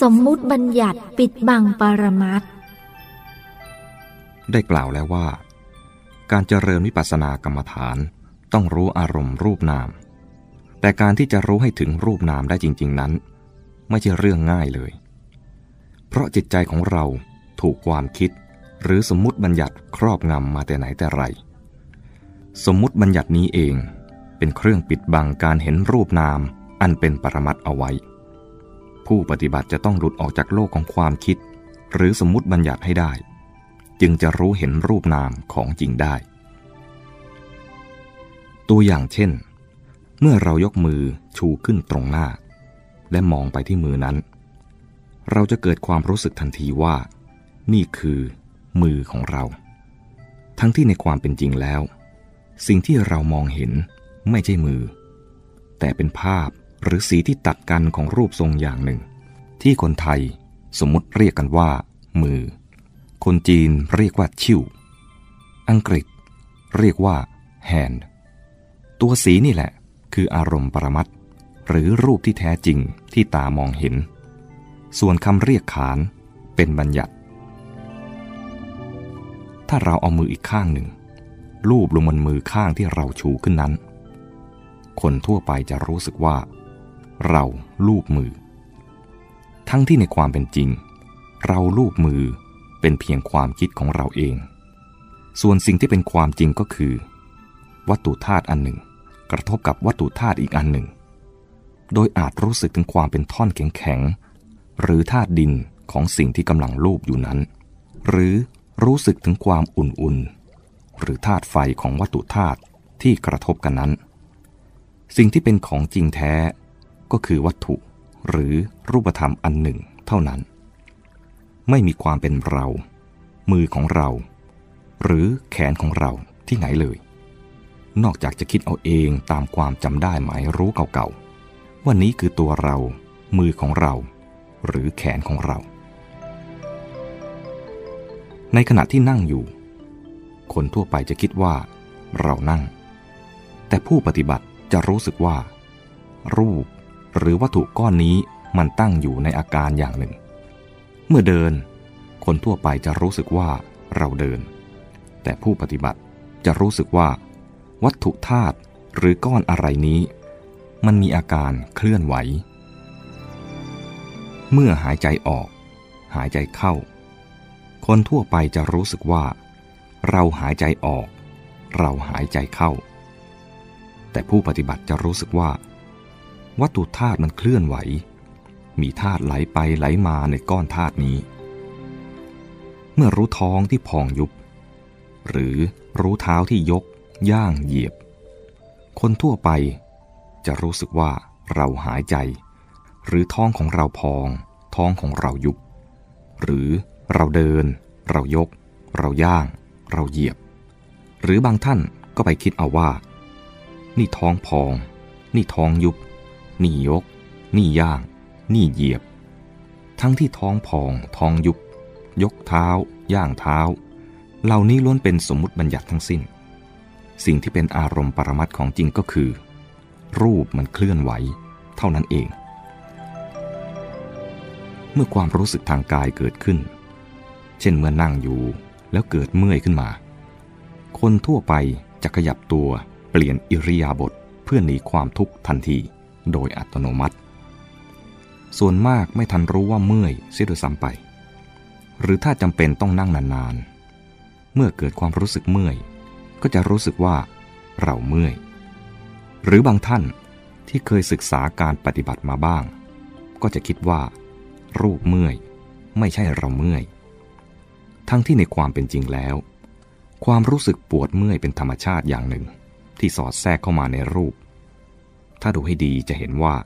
สมมุติบัญญัติปิดบังปรมัตได้กล่าวแล้วว่า การเจริญวิปัสสนากรรมฐานต้องรู้อารมณ์รูปนาม แต่การที่จะรู้ให้ถึงรูปนามได้จริง ๆนั้น ไม่ใช่เรื่องง่ายเลย เพราะจิตใจของเราถูกความคิด หรือสมมุติบัญญัติครอบงำมาแต่ไหนแต่ไร สมมุติบัญญัตินี้เองเป็นเครื่องปิดบังการเห็นรูปนามอันเป็นปรมัตเอาไว้ ผู้ปฏิบัติจะต้องหลุดออกจากโลกของความคิด หรือสมมติบัญญัติให้ได้ จึงจะรู้เห็นรูปนามของจริงได้ ตัวอย่างเช่น เมื่อเรายกมือชูขึ้นตรงหน้า และมองไปที่มือนั้น เราจะเกิดความรู้สึกทันทีว่า นี่คือมือของเรา ทั้งที่ในความเป็นจริงแล้ว สิ่งที่เรามองเห็นไม่ใช่มือ แต่เป็นภาพ หรือสีที่ตัดกันของรูปทรงอย่างหนึ่ง ที่คนไทยสมมติเรียกกันว่า มือ คนจีนเรียกว่าชิวอังกฤษเรียกว่า hand ตัวสีนี่แหละ คืออารมณ์ปรมัตหรือรูปที่แท้จริงที่ตามองเห็น ส่วนคำเรียกขานเป็นบัญญัติ ถ้าเราเอามืออีกข้างหนึ่ง ลูบลงบนมือข้างที่เราชูขึ้นนั้น คนทั่วไปจะรู้สึกว่า เราลูบมือ ทั้งที่ในความเป็นจริง เราลูบมือเป็นเพียงความคิดของเราเอง ส่วนสิ่งที่เป็นความจริงก็คือ วัตถุธาตุอันหนึ่ง กระทบกับวัตถุธาตุอีกอันหนึ่ง โดยอาจรู้สึกถึงความเป็นท่อนแข็งๆหรือธาตุดินของสิ่งที่กำลังลูบอยู่นั้น หรือรู้สึกถึงความอุ่นๆหรือธาตุไฟของวัตถุธาตุที่กระทบกันนั้น สิ่งที่เป็นของจริงแท้ ก็คือวัตถุหรือรูปธรรมอันหนึ่งเท่านั้น ไม่มีความเป็นเรา มือของเรา หรือแขนของเราที่ไหนเลย นอกจากจะคิดเอาเองตามความจำได้หมายรู้เก่าๆว่านี้คือตัวเรา มือของเรา หรือแขนของเรา ในขณะที่นั่งอยู่ คนทั่วไปจะคิดว่า เรานั่ง แต่ผู้ปฏิบัติจะรู้สึกว่า รูป หรือวัตถุก้อนนี้มันตั้งอยู่ในอาการอย่างหนึ่ง เมื่อเดิน คนทั่วไปจะรู้สึกว่าเราเดิน แต่ผู้ปฏิบัติจะรู้สึกว่า วัตถุธาตุหรือก้อนอะไรนี้ มันมีอาการเคลื่อนไหว เมื่อหายใจออก หายใจเข้า คนทั่วไปจะรู้สึกว่า เราหายใจออก เราหายใจเข้า แต่ผู้ปฏิบัติจะรู้สึกว่า วัตถุธาตุมันเคลื่อนไหว มีธาตุไหลไปไหลมาในก้อนธาตุนี้ เมื่อรู้ท้องที่พองยุบ หรือรู้เท้าที่ยก ย่างเหยียบ คนทั่วไปจะรู้สึกว่าเราหายใจ หรือท้องของเราพอง ท้องของเรายุบ หรือเราเดิน เรายก เราย่าง เราเหยียบ หรือบางท่านก็ไปคิดเอาว่า นี่ท้องพอง นี่ท้องยุบ นี่ยก นี่ย่าง นี่เหยียบ ทั้งที่ท้องพอง ท้องยุบ ยกเท้า ย่างเท้า เหล่านี้ล้วนเป็นสมมุติบัญญัติทั้งสิ้น สิ่งที่เป็นอารมณ์ปรมัตของจริงก็คือ รูปมันเคลื่อนไหว เท่านั้นเอง เมื่อความรู้สึกทางกายเกิดขึ้น เช่นเมื่อนั่งอยู่แล้วเกิดเมื่อยขึ้นมา คนทั่วไปจะขยับตัวเปลี่ยนอิริยาบถเพื่อหนีความทุกข์ทันที โดยอัตโนมัติ ส่วนมากไม่ทันรู้ว่าเมื่อยเสียด้วยซ้ำไป หรือถ้าจำเป็นต้องนั่งนานๆ เมื่อเกิดความรู้สึกเมื่อย ก็จะรู้สึกว่าเราเมื่อย หรือบางท่านที่เคยศึกษาการปฏิบัติมาบ้าง ก็จะคิดว่า รูปเมื่อย ไม่ใช่เราเมื่อย ทั้งที่ในความเป็นจริงแล้ว ความรู้สึกปวดเมื่อยเป็นธรรมชาติอย่างหนึ่ง ที่สอดแทรกเข้ามาในรูป ถ้าดูให้ดีจะเห็นว่า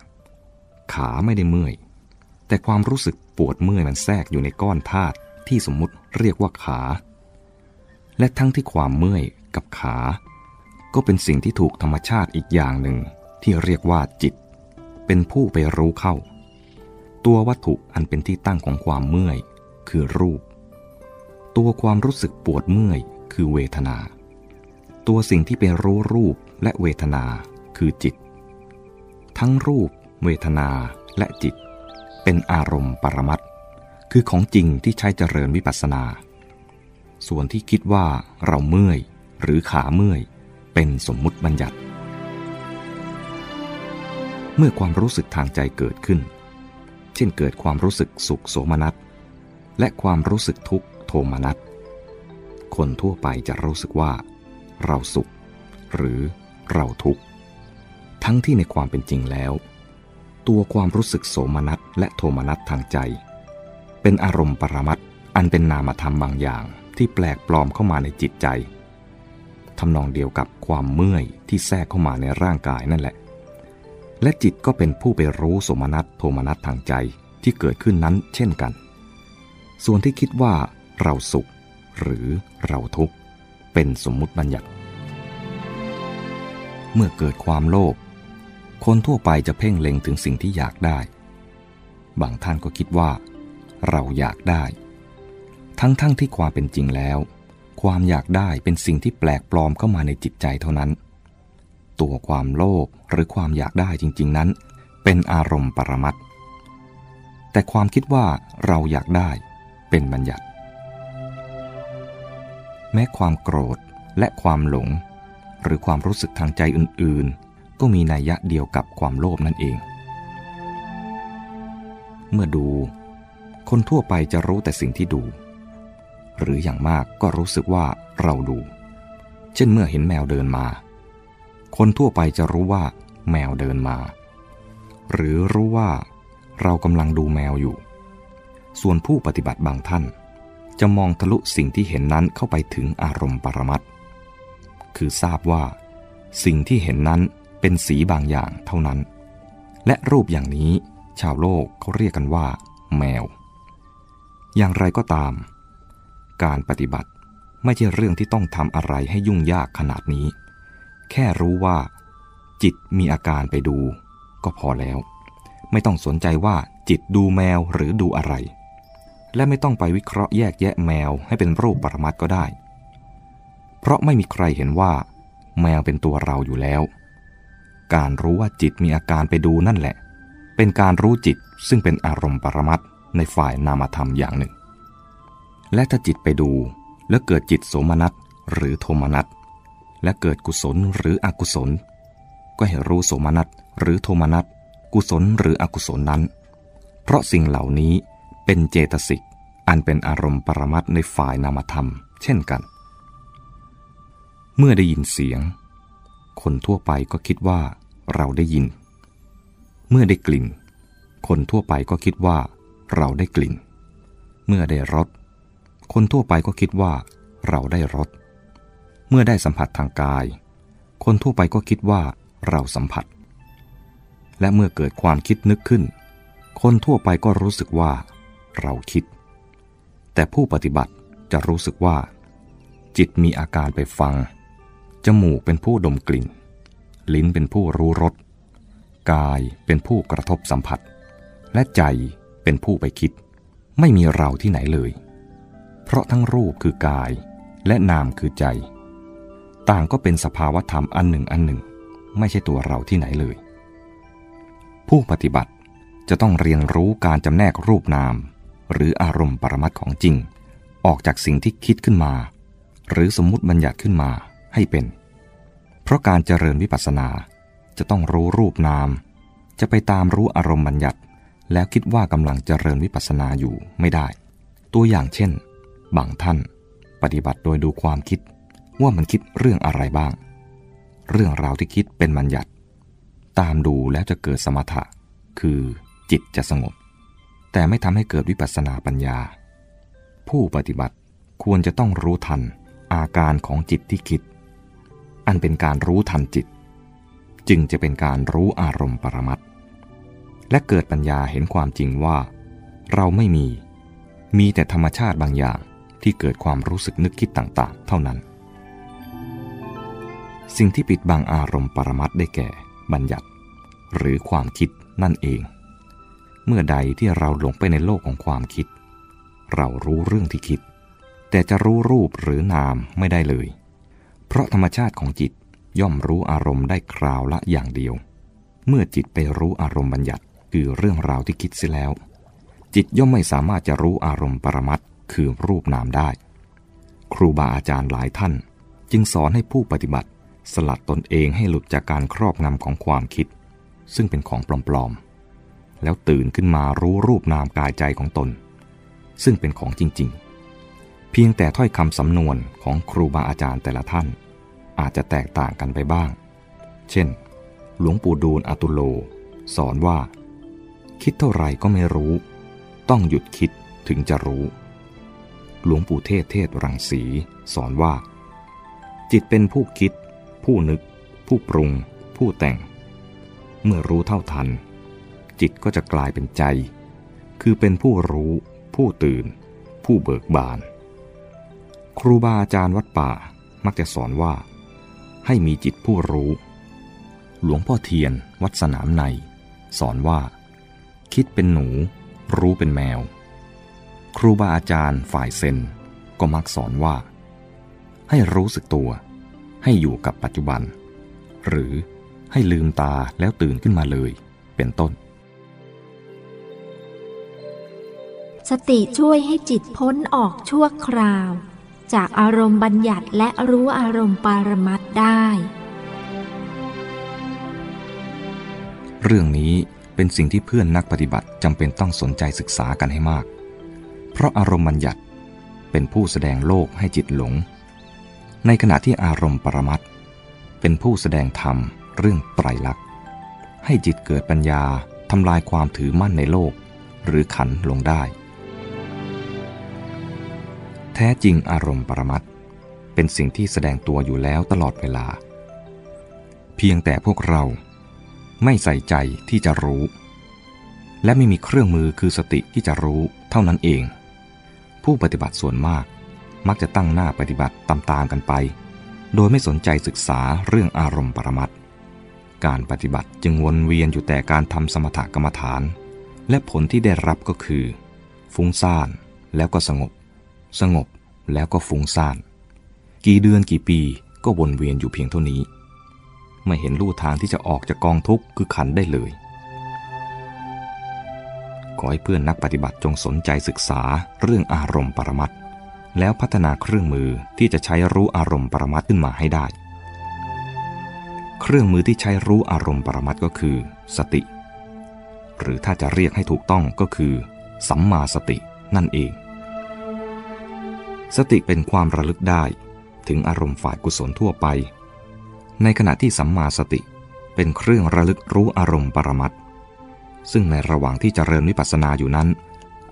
ขาไม่ได้เมื่อย แต่ความรู้สึกปวดเมื่อยมันแทรกอยู่ในก้อนธาตุที่สมมุติเรียกว่าขา และทั้งที่ความเมื่อยกับขา ก็เป็นสิ่งที่ถูกธรรมชาติอีกอย่างหนึ่งที่เรียกว่าจิต เป็นผู้ไปรู้เข้า ตัววัตถุอันเป็นที่ตั้งของความเมื่อย คือรูป ตัวความรู้สึกปวดเมื่อย คือเวทนา ตัวสิ่งที่เป็นรู้รูปและเวทนาคือจิต ทั้งรูป เวทนาและจิต เป็นอารมณ์ปรมัตคือของจริงที่ใช้เจริญวิปัสสนา ส่วนที่คิดว่าเราเมื่อยหรือขาเมื่อย เป็นสมมุติบัญญัติ เมื่อความรู้สึกทางใจเกิดขึ้น เช่นเกิดความรู้สึกสุขโสมนัส และความรู้สึกทุกข์โทมนัส คนทั่วไปจะรู้สึกว่า เราสุข หรือเราทุกข์ ทั้งที่ในความเป็นจริงแล้ว ตัวความรู้สึกโสมนัสและโทมนัสทางใจ เป็นอารมณ์ปรมัตอันเป็นนามธรรมบางอย่างที่แปลกปลอมเข้ามาในจิตใจทำนองเดียวกับความเมื่อยที่แทรกเข้ามาในร่างกายนั่นแหละ และจิตก็เป็นผู้ไปรู้สมนัตโทมนัตทางใจที่เกิดขึ้นนั้นเช่นกัน ส่วนที่คิดว่าเราสุข หรือเราทุกข์เป็นสมมุติบัญญัติ เมื่อเกิดความโลภ คนทั่วไปจะเพ่งเล็งถึงสิ่งที่อยากได้ บางท่านก็คิดว่า เราอยากได้ ทั้งๆทที่ความเป็นจริงแล้ว ความอยากได้เป็นสิ่งที่แปลกปลอมเข้ามาในจิตใจเท่านั้น ตัวความโลภหรือความอยากได้จริง ๆ นั้น เป็นอารมณ์ปรมัตแต่ความคิดว่าเราอยากได้เป็นบัญญัติ แม้ความโกรธและความหลง หรือความรู้สึกทางใจอื่นๆ ก็มีนัยยะเดียวกับความโลภนั่นเอง เมื่อดู คนทั่วไปจะรู้แต่สิ่งที่ดู หรืออย่างมากก็รู้สึกว่าเราดู เช่นเมื่อเห็นแมวเดินมา คนทั่วไปจะรู้ว่า แมวเดินมา หรือรู้ว่า เรากำลังดูแมวอยู่ ส่วนผู้ปฏิบัติบางท่าน จะมองทะลุสิ่งที่เห็นนั้นเข้าไปถึงอารมณ์ปรมัตคือทราบว่า สิ่งที่เห็นนั้น เป็นสีบางอย่างเท่านั้น และรูปอย่างนี้ชาวโลกเขาเรียกกันว่า แมว อย่างไรก็ตาม การปฏิบัติไม่ใช่เรื่องที่ต้องทำอะไรให้ยุ่งยากขนาดนี้ แค่รู้ว่า จิตมีอาการไปดู ก็พอแล้ว ไม่ต้องสนใจว่าจิตดูแมวหรือดูอะไร และไม่ต้องไปวิเคราะห์แยกแยะแมวให้เป็นรูปปรมัตก็ได้ เพราะไม่มีใครเห็นว่า แมวเป็นตัวเราอยู่แล้ว การรู้ว่าจิตมีอาการไปดูนั่นแหละ เป็นการรู้จิตซึ่งเป็นอารมณ์ปรมัตในฝ่ายนามธรรมอย่างหนึ่ง และถ้าจิตไปดูแล้วเกิดจิตโสมนัสหรือโทมนัสและเกิดกุศลหรืออกุศล ก็ให้รู้โสมนัสหรือโทมนัสกุศลหรืออกุศลนั้น เพราะสิ่งเหล่านี้เป็นเจตสิกอันเป็นอารมณ์ปรมัตในฝ่ายนามธรรม เช่นกัน เมื่อได้ยินเสียง คนทั่วไปก็คิดว่า เราได้ยิน เมื่อได้กลิ่น คนทั่วไปก็คิดว่า เราได้กลิ่น เมื่อได้รสคนทั่วไปก็คิดว่า เราได้รสเมื่อได้สัมผัสทางกาย คนทั่วไปก็คิดว่า เราสัมผัส และเมื่อเกิดความคิดนึกขึ้น คนทั่วไปก็รู้สึกว่า เราคิด แต่ผู้ปฏิบัติจะรู้สึกว่า จิตมีอาการไปฟัง จมูกเป็นผู้ดมกลิ่น ลิ้นเป็นผู้รู้รส กายเป็นผู้กระทบสัมผัส และใจเป็นผู้ไปคิด ไม่มีเราที่ไหนเลย เพราะทั้งรูปคือกายและนามคือใจ ต่างก็เป็นสภาวธรรมอันหนึ่งอันหนึ่ง ไม่ใช่ตัวเราที่ไหนเลย ผู้ปฏิบัติจะต้องเรียนรู้การจำแนกรูปนาม หรืออารมณ์ปรมัตของจริง ออกจากสิ่งที่คิดขึ้นมา หรือสมมุติบัญญัติขึ้นมาให้เป็น ราะการเจริญวิปัสสนาจะต้องรู้รูปนาม จะไปตามรู้อารมณ์บัญญัติ แล้วคิดว่ากำลังเจริญวิปัสสนาอยู่ไม่ได้ ตัวอย่างเช่น บางท่าน ปฏิบัติโดยดูความคิดว่ามันคิดเรื่องอะไรบ้าง เรื่องราวที่คิดเป็นบัญญัติ ตามดูแล้วจะเกิดสมถะ คือจิตจะสงบ แต่ไม่ทำให้เกิดวิปัสสนาปัญญา ผู้ปฏิบัติควรจะต้องรู้ทันอาการของจิตที่คิด อันเป็นการรู้ทันจิต จึงจะเป็นการรู้อารมณ์ปรมัตและเกิดปัญญาเห็นความจริงว่า เราไม่มี มีแต่ธรรมชาติบางอย่างที่เกิดความรู้สึกนึกคิดต่างๆ เท่านั้น สิ่งที่ปิดบังอารมณ์ปรมัตได้แก่ บัญญัติ หรือความคิดนั่นเอง เมื่อใดที่เราหลงไปในโลกของความคิด เรารู้เรื่องที่คิด แต่จะรู้รูปหรือนามไม่ได้เลย เพราะธรรมชาติของจิตย่อมรู้อารมณ์ได้คราวละอย่างเดียว เมื่อจิตไปรู้อารมณ์บัญญัติคือเรื่องราวที่คิดเสียแล้ว จิตย่อมไม่สามารถจะรู้อารมณ์ปรมัตคือรูปนามได้ ครูบาอาจารย์หลายท่าน จึงสอนให้ผู้ปฏิบัติ สลัดตนเองให้หลุดจากการครอบงำของความคิด ซึ่งเป็นของปลอมๆ แล้วตื่นขึ้นมารู้รูปนามกายใจของตน ซึ่งเป็นของจริงๆ เพียงแต่ถ้อยคำสำนวนของครูบาอาจารย์แต่ละท่าน อาจจะแตกต่างกันไปบ้าง เช่น หลวงปู่ดูลอตุโล สอนว่า คิดเท่าไรก็ไม่รู้ ต้องหยุดคิดถึงจะรู้ หลวงปู่เทศเทศรังสีสอนว่า จิตเป็นผู้คิด ผู้นึก ผู้ปรุง ผู้แต่ง เมื่อรู้เท่าทัน จิตก็จะกลายเป็นใจ คือเป็นผู้รู้ ผู้ตื่น ผู้เบิกบาน ครูบาอาจารย์วัดป่ามักจะสอนว่า ให้มีจิตผู้รู้ หลวงพ่อเทียนวัดสนามใน สอนว่า คิดเป็นหนู รู้เป็นแมว ครูบาอาจารย์ฝ่ายเซนก็มักสอนว่า ให้รู้สึกตัว ให้อยู่กับปัจจุบัน หรือให้ลืมตาแล้วตื่นขึ้นมาเลย เป็นต้น สติช่วยให้จิตพ้นออกชั่วคราว จากอารมณ์บัญญัติและรู้อารมณ์ปารมัตได้ เรื่องนี้เป็นสิ่งที่เพื่อนนักปฏิบัติจำเป็นต้องสนใจศึกษากันให้มาก เพราะอารมณ์บัญญัติเป็นผู้แสดงโลกให้จิตหลง ในขณะที่อารมณ์ปรมัตเป็นผู้แสดงธรรมเรื่องไตรลักษณ์ให้จิตเกิดปัญญาทำลายความถือมั่นในโลก หรือขันลงได้ ท้จริงอารมณ์ปรมัตถ์เป็นสิ่งที่แสดงตัวอยู่แล้วตลอดเวลา เพียงแต่พวกเราไม่ใส่ใจที่จะรู้ และไม่มีเครื่องมือคือสติที่จะรู้เท่านั้นเอง ผู้ปฏิบัติส่วนมากมักจะตั้งหน้าปฏิบัติตามๆกันไป โดยไม่สนใจศึกษาเรื่องอารมณ์ปรมัตถ์การปฏิบัติจึงวนเวียนอยู่แต่การทำสมถกรรมฐาน และผลที่ได้รับก็คือ ฟุ้งซ่านแล้วก็สงบ สงบแล้วก็ฟุ้งซ่าน กี่เดือนกี่ปีก็วนเวียนอยู่เพียงเท่านี้ ไม่เห็นลู่ทางที่จะออกจากกองทุกข์คือขันได้เลย ขอให้เพื่อนนักปฏิบัติจงสนใจศึกษาเรื่องอารมณ์ปรมัตแล้วพัฒนาเครื่องมือที่จะใช้รู้อารมณ์ปรมัตขึ้นมาให้ได้ เครื่องมือที่ใช้รู้อารมณ์ปรมัตก็คือ สติ หรือถ้าจะเรียกให้ถูกต้องก็คือ สัมมาสตินั่นเอง สติเป็นความระลึกได้ถึงอารมณ์ฝ่ายกุศลทั่วไป ในขณะที่สัมมาสติเป็นเครื่องระลึกรู้อารมณ์ปรมัตซึ่งในระหว่างที่เจริญวิปัสสนาอยู่นั้น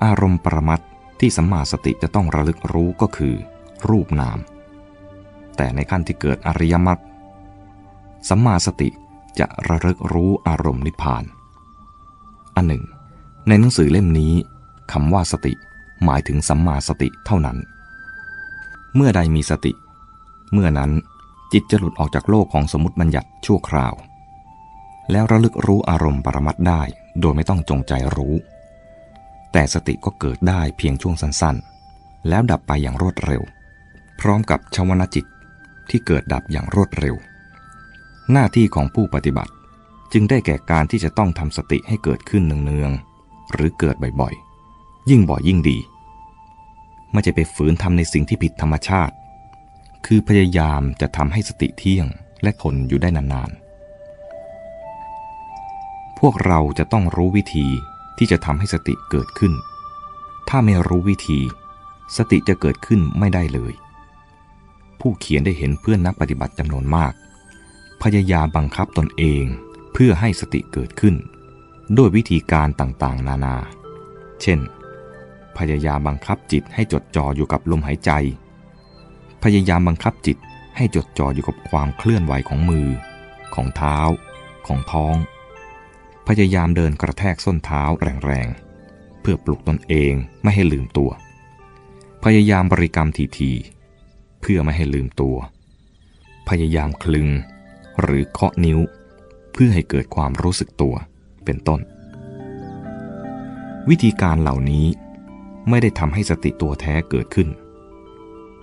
อารมณ์ปรมัตที่สัมมาสติจะต้องระลึกรู้ก็คือ รูปนาม แต่ในขั้นที่เกิดอริยมรรคสัมมาสติจะระลึกรู้อารมณ์นิพพาน อันหนึ่ง ในหนังสือเล่มนี้คำว่าสติหมายถึงสัมมาสติเท่านั้น เมื่อใดมีสติ เมื่อนั้นจิตจะหลุดออกจากโลกของสมมติบัญญัติชั่วคราว แล้วระลึกรู้อารมณ์ปรมัตได้โดยไม่ต้องจงใจรู้ แต่สติก็เกิดได้เพียงช่วงสั้นๆ แล้วดับไปอย่างรวดเร็ว พร้อมกับชวนาจิตที่เกิดดับอย่างรวดเร็ว หน้าที่ของผู้ปฏิบัติจึงได้แก่การที่จะต้องทำสติให้เกิดขึ้นเนืองๆหรือเกิดบ่อยๆ ยิ่งบ่อยยิ่งดี ไม่จะไปฝืนทำในสิ่งที่ผิดธรรมชาติ คือพยายามจะทำให้สติเที่ยงและทนอยู่ได้นานๆ พวกเราจะต้องรู้วิธีที่จะทำให้สติเกิดขึ้น ถ้าไม่รู้วิธี สติจะเกิดขึ้นไม่ได้เลย ผู้เขียนได้เห็นเพื่อนนักปฏิบัติจำนวนมาก พยายามบังคับตนเองเพื่อให้สติเกิดขึ้น ด้วยวิธีการต่างๆ นานา เช่น พยายามบังคับจิตให้จดจ่ออยู่กับลมหายใจ พยายามบังคับจิตให้จดจ่ออยู่กับความเคลื่อนไหวของมือ ของเท้า ของท้อง พยายามเดินกระแทกส้นเท้าแรงๆ เพื่อปลุกตนเองไม่ให้ลืมตัว พยายามบริกรรมทีๆเพื่อไม่ให้ลืมตัว พยายามคลึง หรือเคาะนิ้ว เพื่อให้เกิดความรู้สึกตัว เป็นต้น วิธีการเหล่านี้ ไม่ได้ทำให้สติตัวแท้เกิดขึ้น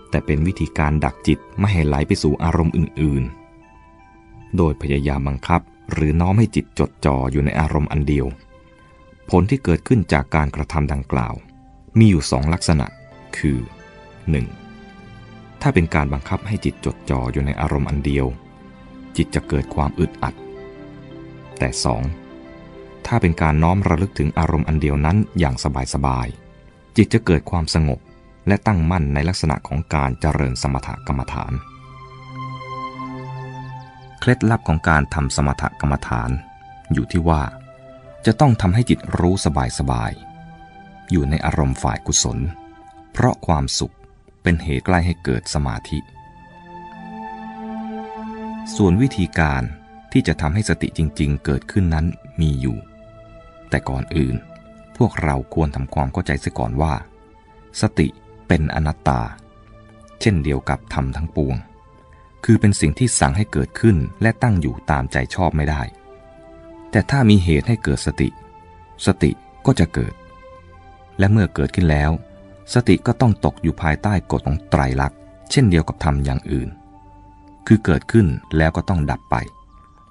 แต่เป็นวิธีการดักจิตไม่ให้ไหลไปสู่อารมณ์อื่น ๆ โดยพยายามบังคับหรือน้อมให้จิตจดจ่ออยู่ในอารมณ์อันเดียว ผลที่เกิดขึ้นจากการกระทำดังกล่าว มีอยู่สองลักษณะ คือ 1. ถ้าเป็นการบังคับให้จิตจดจ่ออยู่ในอารมณ์อันเดียว จิตจะเกิดความอึดอัด แต่ 2. ถ้าเป็นการน้อมระลึกถึงอารมณ์อันเดียวนั้นอย่างสบายๆ จิตจะเกิดความสงบและตั้งมั่นในลักษณะของการเจริญสมถกรรมฐาน เคล็ดลับของการทำสมถกรรมฐาน อยู่ที่ว่า จะต้องทำให้จิตรู้สบายๆอยู่ในอารมณ์ฝ่ายกุศล เพราะความสุขเป็นเหตุใกล้ให้เกิดสมาธิ ส่วนวิธีการที่จะทำให้สติจริง ๆ เกิดขึ้นนั้นมีอยู่ แต่ก่อนอื่น พวกเราควรทำความเข้าใจเสียก่อนว่า สติเป็นอนัตตา เช่นเดียวกับธรรมทั้งปวง คือเป็นสิ่งที่สั่งให้เกิดขึ้นและตั้งอยู่ตามใจชอบไม่ได้ แต่ถ้ามีเหตุให้เกิดสติ สติก็จะเกิด และเมื่อเกิดขึ้นแล้ว สติก็ต้องตกอยู่ภายใต้กฎของไตรลักษณ์เช่นเดียวกับธรรมอย่างอื่น คือเกิดขึ้นแล้วก็ต้องดับไป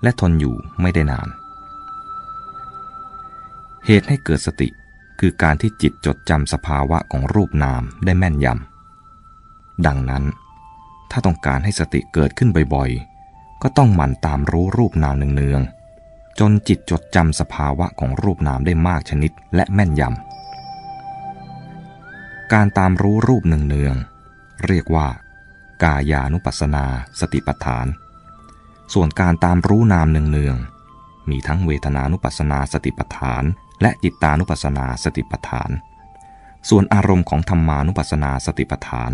และทนอยู่ไม่ได้นาน เหตุให้เกิดสติคือการที่จิตจดจำสภาวะของรูปนามได้แม่นยำ ดังนั้น ถ้าต้องการให้สติเกิดขึ้นบ่อยๆ ก็ต้องหมั่นตามรู้รูปนามเนืองๆ จนจิตจดจำสภาวะของรูปนามได้มากชนิดและแม่นยำ การตามรู้รูปเนืองๆ เรียกว่า กายานุปัสสนาสติปัฏฐาน ส่วนการตามรู้นามเนืองๆ มีทั้งเวทนานุปัสสนาสติปัฏฐาน และจิตตานุปัสสนาสติปัฏฐาน ส่วนอารมณ์ของธรรมานุปัสสนาสติปัฏฐาน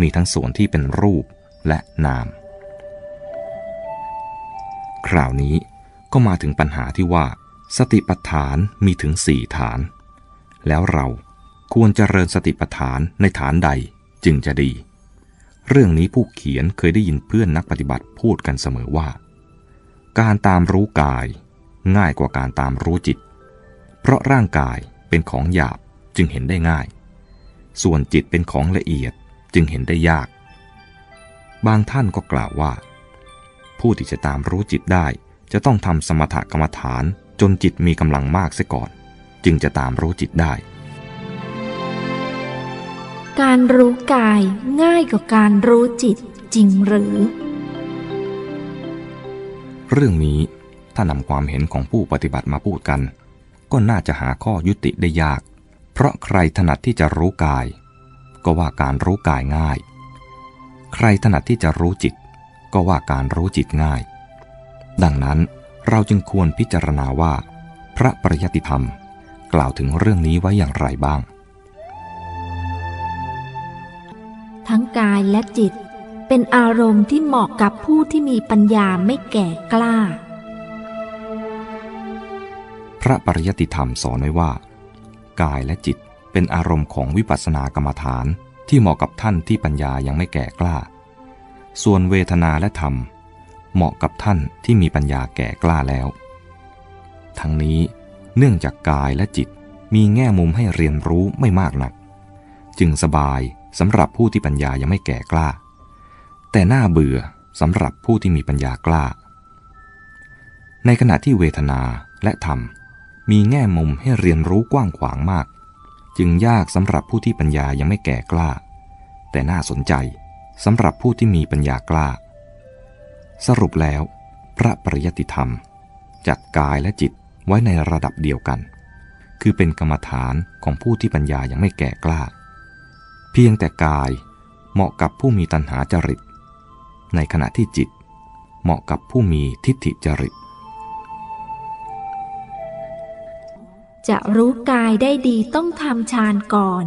มีทั้งส่วนที่เป็นรูปและนาม คราวนี้ก็มาถึงปัญหาที่ว่า สติปัฏฐานมีถึงสี่ฐาน แล้วเราควรเจริญสติปัฏฐานในฐานใดจึงจะดี เรื่องนี้ผู้เขียนเคยได้ยินเพื่อนนักปฏิบัติพูดกันเสมอว่า การตามรู้กาย ง่ายกว่าการตามรู้จิต เพราะร่างกายเป็นของหยาบจึงเห็นได้ง่าย ส่วนจิตเป็นของละเอียดจึงเห็นได้ยาก บางท่านก็กล่าวว่า ผู้ที่จะตามรู้จิตได้จะต้องทำสมถกรรมฐานจนจิตมีกำลังมากเสียก่อน จึงจะตามรู้จิตได้ การรู้กายง่ายกว่าการรู้จิตจริงหรือ เรื่องนี้ถ้านำความเห็นของผู้ปฏิบัติมาพูดกัน ก็น่าจะหาข้อยุติได้ยาก เพราะใครถนัดที่จะรู้กาย ก็ว่าการรู้กายง่าย ใครถนัดที่จะรู้จิต ก็ว่าการรู้จิตง่าย ดังนั้นเราจึงควรพิจารณาว่า พระปริยติธรรม กล่าวถึงเรื่องนี้ไว้อย่างไรบ้าง ทั้งกายและจิตเป็นอารมณ์ที่เหมาะกับผู้ที่มีปัญญาไม่แก่กล้า พระปริยติธรรมสอนไว้ว่า กายและจิตเป็นอารมณ์ของวิปัสสนากรรมฐานที่เหมาะกับท่านที่ปัญญายังไม่แก่กล้า ส่วนเวทนาและธรรม เหมาะกับท่านที่มีปัญญาแก่กล้าแล้ว ทั้งนี้เนื่องจากกายและจิตมีแง่มุมให้เรียนรู้ไม่มากนัก จึงสบายสำหรับผู้ที่ปัญญายังไม่แก่กล้า แต่น่าเบื่อสำหรับผู้ที่มีปัญญากล้า ในขณะที่เวทนาและธรรม มีแง่มุมให้เรียนรู้กว้างขวางมาก จึงยากสำหรับผู้ที่ปัญญายังไม่แก่กล้า แต่น่าสนใจสำหรับผู้ที่มีปัญญากล้า สรุปแล้ว พระปริยติธรรม จัดกายและจิตไว้ในระดับเดียวกัน คือเป็นกรรมฐานของผู้ที่ปัญญายังไม่แก่กล้า เพียงแต่กายเหมาะกับผู้มีตัณหาจริต ในขณะที่จิต เหมาะกับผู้มีทิฏฐิจริต จะรู้กายได้ดีต้องทำฌานก่อน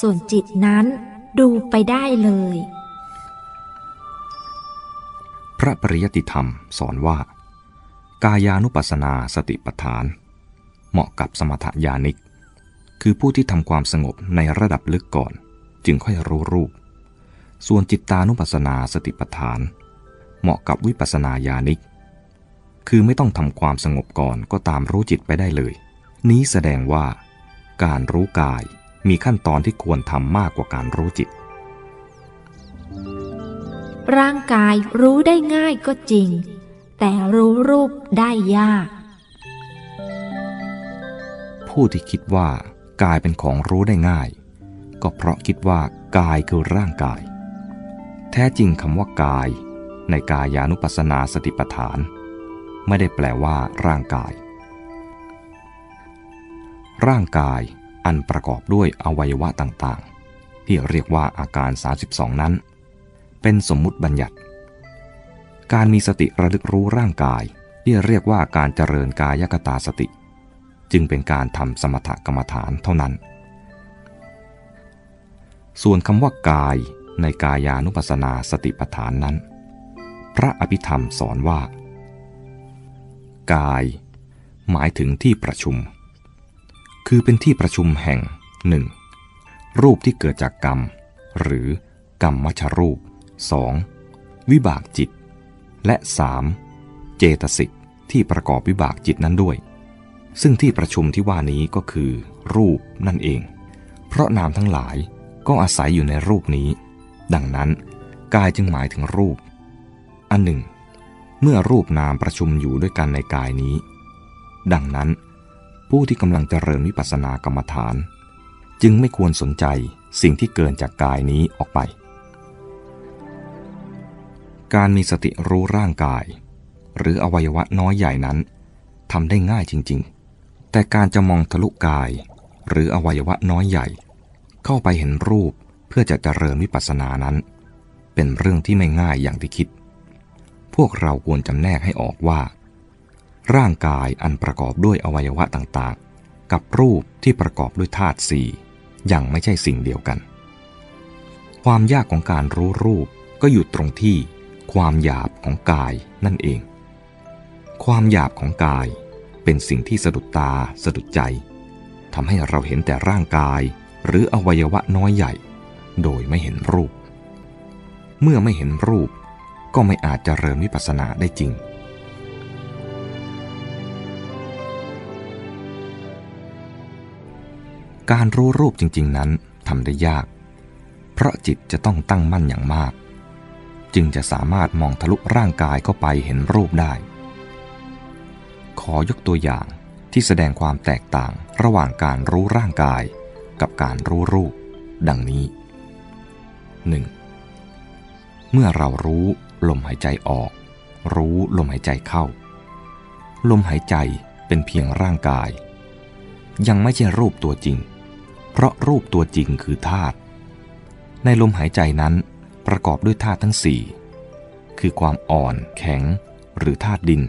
ส่วนจิตนั้นดูไปได้เลย พระปริยติธรรมสอนว่า กายานุปัสสนาสติปัฏฐาน เหมาะกับสมถญาณิก คือผู้ที่ทำความสงบในระดับลึกก่อน จึงค่อยรู้รูป ส่วนจิตตานุปัสสนาสติปัฏฐาน เหมาะกับวิปัสสนาญาณิก คือไม่ต้องทำความสงบก่อนก็ตามรู้จิตไปได้เลย นี้แสดงว่า การรู้กายมีขั้นตอนที่ควรทำมากกว่าการรู้จิต ร่างกายรู้ได้ง่ายก็จริง แต่รู้รูปได้ยากผผู้ที่คิดว่ากายเป็นของรู้ได้ง่าย ก็เพราะคิดว่ากายคือร่างกาย แท้จริงคำว่ากาย ในกายานุปัสสนาสติปัฏฐาน ไม่ได้แปลว่าร่างกาย ร่างกายอันประกอบด้วยอวัยวะต่างๆ ที่เรียกว่าอาการ 32 นั้น เป็นสมมุติบัญญัติ การมีสติระลึกรู้ร่างกายที่เรียกว่าการเจริญกายกตาสติ จึงเป็นการทำสมถกรรมฐานเท่านั้น ส่วนคำว่ากายในกายานุปัสสนาสติปัฏฐานนั้น พระอภิธรรมสอนว่า กาย หมายถึงที่ประชุม คือเป็นที่ประชุมแห่งหนึ่งรูปที่เกิดจากกรรม หรือกรรมมชรูป 2. วิบากจิต และ 3. เจตสิกที่ประกอบวิบากจิตนั้นด้วย ซึ่งที่ประชุมที่ว่านี้ก็คือ รูปนั่นเอง เพราะนามทั้งหลายก็อาศัยอยู่ในรูปนี้ ดังนั้นกายจึงหมายถึงรูป อันหนึ่ง เมื่อรูปนามประชุมอยู่ด้วยกันในกายนี้ ดังนั้น ผู้ที่กำลังเจริญวิปัสสนากรรมฐาน จึงไม่ควรสนใจสิ่งที่เกินจากกายนี้ออกไป การมีสติรู้ร่างกาย หรืออวัยวะน้อยใหญ่นั้นทำได้ง่ายจริง ๆ แต่การจะมองทะลุกาย หรืออวัยวะน้อยใหญ่ เข้าไปเห็นรูปเพื่อจะเจริญวิปัสสนานั้น เป็นเรื่องที่ไม่ง่ายอย่างที่คิด พวกเราควรจำแนกให้ออกว่า ร่างกายอันประกอบด้วยอวัยวะต่างๆ กับรูปที่ประกอบด้วยธาตุสี่ยังไม่ใช่สิ่งเดียวกัน ความยากของการรู้รูปก็อยู่ตรงที่ความหยาบของกายนั่นเอง ความหยาบของกายเป็นสิ่งที่สะดุดตาสะดุดใจทำให้เราเห็นแต่ร่างกายหรืออวัยวะน้อยใหญ่ โดยไม่เห็นรูป เมื่อไม่เห็นรูปก็ไม่อาจจะเริญวิปัสสนาได้จริง การรู้รูปจริง ๆ นั้นทำได้ยาก เพราะจิตจะต้องตั้งมั่นอย่างมาก จึงจะสามารถมองทะลุร่างกายเข้าไปเห็นรูปได้ ขอยกตัวอย่างที่แสดงความแตกต่างระหว่างการรู้ร่างกายกับการรู้รูป ดังนี้ 1. เมื่อเรารู้ลมหายใจออก รู้ลมหายใจเข้า ลมหายใจเป็นเพียงร่างกาย ยังไม่ใช่รูปตัวจริง เพราะรูปตัวจริงคือธาตุ ในลมหายใจนั้นประกอบด้วยธาตุทั้งสี่คือความอ่อนแข็งหรือธาตุดิน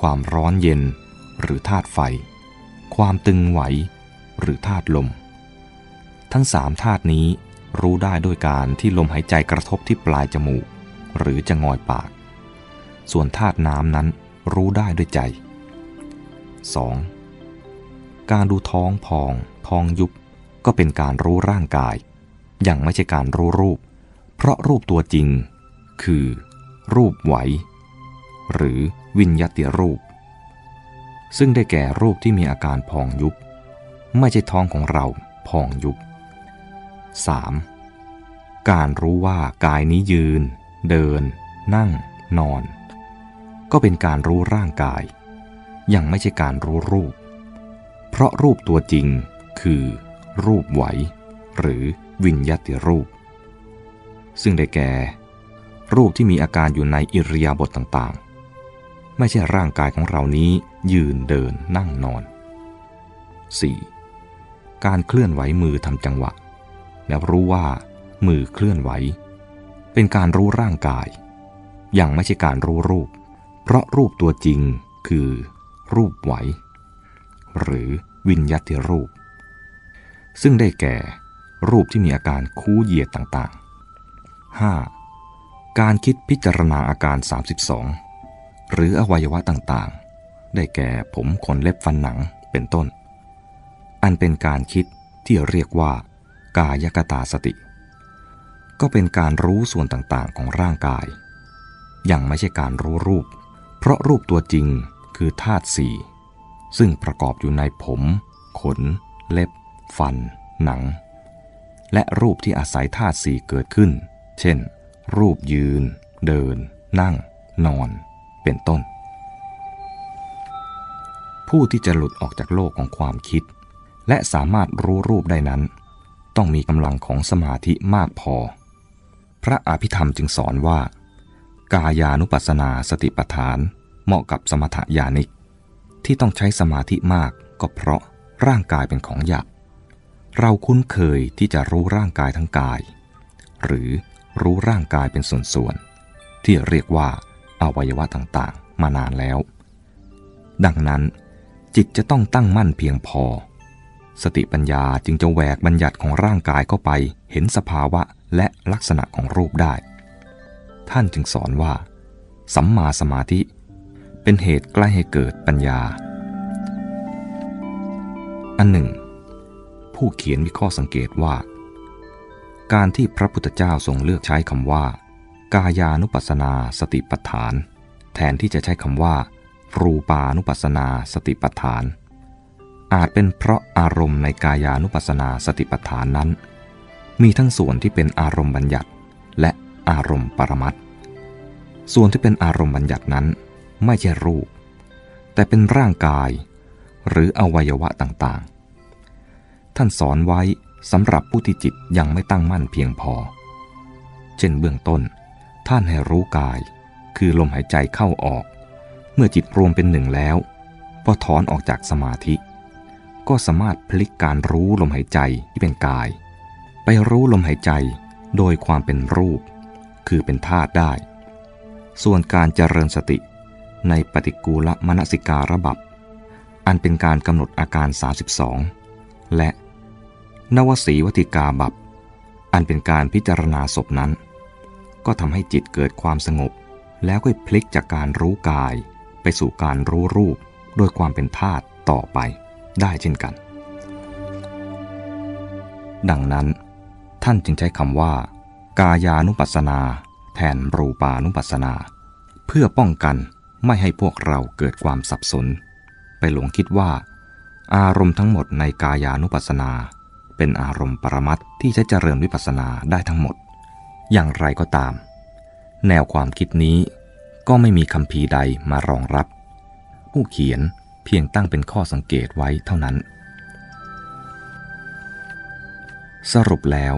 ความร้อนเย็นหรือธาตุไฟ ความตึงไหวหรือธาตุลม ทั้งสามธาตุนี้รู้ได้ด้วยการที่ลมหายใจกระทบที่ปลายจมูก หรือจะงอยปาก ส่วนธาตุน้ำนั้นรู้ได้ด้วยใจ 2. การดูท้องพอง ท้องยุบ ก็เป็นการรู้ร่างกาย ยังไม่ใช่การรู้รูป เพราะรูปตัวจริง คือ รูปไหว หรือวิญญาติรูป ซึ่งได้แก่รูปที่มีอาการพองยุบ ไม่ใช่ท้องของเราพองยุบ 3. การรู้ว่ากายนี้ยืน เดิน นั่ง นอน ก็เป็นการรู้ร่างกาย ยังไม่ใช่การรู้รูป เพราะรูปตัวจริงคือ รูปไหว หรือวิญญาติรูป ซึ่งได้แก่ รูปที่มีอาการอยู่ในอิริยาบถต่างๆ ไม่ใช่ร่างกายของเรานี้ยืนเดินนั่งนอน 4. การเคลื่อนไหวมือทำจังหวะ แล้วรู้ว่า มือเคลื่อนไหว เป็นการรู้ร่างกาย ยังไม่ใช่การรู้รูป เพราะรูปตัวจริงคือ รูปไหว หรือวิญญาติรูป ซึ่งได้แก่รูปที่มีอาการคูเหยียดต่างๆ 5. การคิดพิจารณาอาการ 32 หรืออวัยวะต่างๆ ได้แก่ผมขนเล็บฟันหนังเป็นต้น อันเป็นการคิดที่เรียกว่า กายกตาสติ ก็เป็นการรู้ส่วนต่างๆของร่างกาย ยังไม่ใช่การรู้รูป เพราะรูปตัวจริงคือธาตุสี่ซึ่งประกอบอยู่ในผม ขน เล็บ ฟัน หนัง และรูปที่อาศัยธาตุสี่เกิดขึ้น เช่น รูปยืน เดิน นั่ง นอน เป็นต้น ผู้ที่จะหลุดออกจากโลกของความคิด และสามารถรู้รูปได้นั้น ต้องมีกำลังของสมาธิมากพอ พระอภิธรรมจึงสอนว่า กายานุปัสสนาสติปัฏฐาน เหมาะกับสมถญาณิกที่ต้องใช้สมาธิมากก็เพราะร่างกายเป็นของหยาบ เราคุ้นเคยที่จะรู้ร่างกายทั้งกาย หรือรู้ร่างกายเป็นส่วนๆ ที่เรียกว่าอวัยวะต่างๆ มานานแล้ว ดังนั้น จิตจะต้องตั้งมั่นเพียงพอ สติปัญญาจึงจะแหวกบัญญัติของร่างกายเข้าไปเห็นสภาวะและลักษณะของรูปได้ ท่านจึงสอนว่า สัมมาสมาธิ เป็นเหตุใกล้ให้เกิดปัญญา อันหนึ่ง ผู้เขียนมีข้อสังเกตว่า การที่พระพุทธเจ้าทรงเลือกใช้คำว่า กายานุปัสสนาสติปัฏฐาน แทนที่จะใช้คำว่า รูปานุปัสสนาสติปัฏฐาน อาจเป็นเพราะอารมณ์ในกายานุปัสสนาสติปัฏฐานนั้น มีทั้งส่วนที่เป็นอารมณ์บัญญัติ และอารมณ์ปรมัตส่วนที่เป็นอารมณ์บัญญัตินั้น ไม่ใช่รูป แต่เป็นร่างกาย หรืออวัยวะต่าง ท่านสอนไว้สำหรับผู้ที่จิตยังไม่ตั้งมั่นเพียงพอ เช่นเบื้องต้น ท่านให้รู้กาย คือลมหายใจเข้าออก เมื่อจิตรวมเป็นหนึ่งแล้ว พอถอนออกจากสมาธิ ก็สามารถพลิกการรู้ลมหายใจที่เป็นกาย ไปรู้ลมหายใจโดยความเป็นรูป คือเป็นธาตุได้ ส่วนการเจริญสติในปฏิกูลมนสิการะบับ อันเป็นการกำหนดอาการ 32 และ นวสีวติกาบับ อันเป็นการพิจารณาศพนั้น ก็ทำให้จิตเกิดความสงบ แล้วก็พลิกจากการรู้กาย ไปสู่การรู้รูปโดยความเป็นธาตุต่อไปได้เช่นกัน ดังนั้น ท่านจึงใช้คำว่า กายานุปัสสนา แทนรูปานุปัสสนา เพื่อป้องกันไม่ให้พวกเราเกิดความสับสน ไปหลงคิดว่า อารมณ์ทั้งหมดในกายานุปัสสนา เป็นอารมณ์ปรมัตที่จะเจริญวิปัสสนาได้ทั้งหมด อย่างไรก็ตาม แนวความคิดนี้ก็ไม่มีคำพีใดมารองรับ ผู้เขียนเพียงตั้งเป็นข้อสังเกตไว้เท่านั้น สรุปแล้ว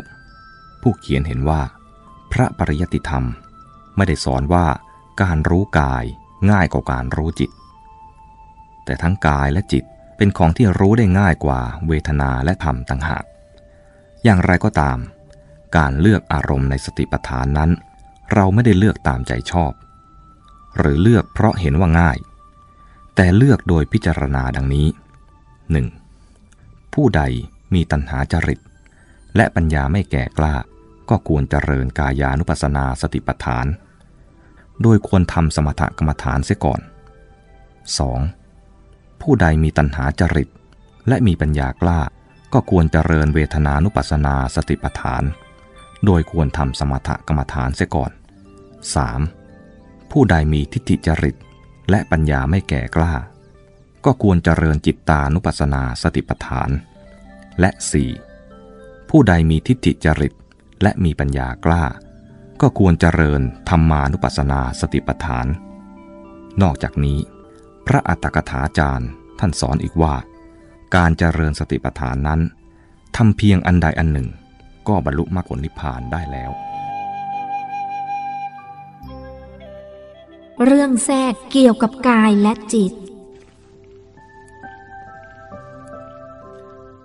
ผู้เขียนเห็นว่า พระปริยติธรรมไม่ได้สอนว่าการรู้กายง่ายกว่าการรู้จิต แต่ทั้งกายและจิต เป็นของที่รู้ได้ง่ายกว่าเวทนาและธรรมต่างหาก อย่างไรก็ตาม การเลือกอารมณ์ในสติปัฏฐานนั้น เราไม่ได้เลือกตามใจชอบ หรือเลือกเพราะเห็นว่าง่าย แต่เลือกโดยพิจารณาดังนี้ 1. ผู้ใดมีตัณหาจริต และปัญญาไม่แก่กล้า ก็ควรเจริญกายานุปัสสนาสติปัฏฐาน โดยควรทำสมถกรรมฐานเสียก่อน 2. ผู้ใดมีตัณหาจริต และมีปัญญากล้า ก็ควรเจริญเวทนานุปัสสนาสติปัฏฐาน โดยควรทำสมถกรรมฐานเสียก่อน 3. ผู้ใดมีทิฏฐิจริต และปัญญาไม่แก่กล้า ก็ควรเจริญจิตตานุปัสสนาสติปัฏฐาน และ 4. ผู้ใดมีทิฏฐิจริต และมีปัญญากล้า ก็ควรเจริญธรรมานุปัสสนาสติปัฏฐาน นอกจากนี้ พระอัตถกถาจารย์ท่านสอนอีกว่า การเจริญสติปัฏฐานนั้นทำเพียงอันใดอันหนึ่ง ก็บรรลุมรรคผลนิพพานได้แล้ว เรื่องแทรกเกี่ยวกับกายและจิต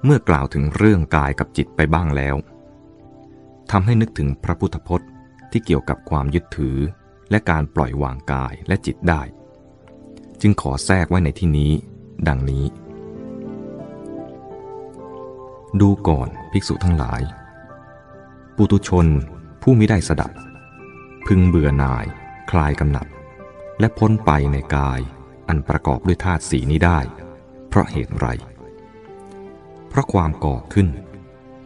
เมื่อกล่าวถึงเรื่องกายกับจิตไปบ้างแล้วทำให้นึกถึงพระพุทธพจน์ที่เกี่ยวกับความยึดถือและการปล่อยวางกายและจิตได้ จึงขอแทรกไว้ในที่นี้ ดังนี้ ดูก่อนภิกษุทั้งหลาย ปุตุชนผู้ม่ได้สดับ พึงเบื่อหน่ายคลายกำหนัด และพ้นไปในกายอันประกอบด้วยธาตุสีนี้ได้ เพราะเหตุไร เพราะความก่อขึ้น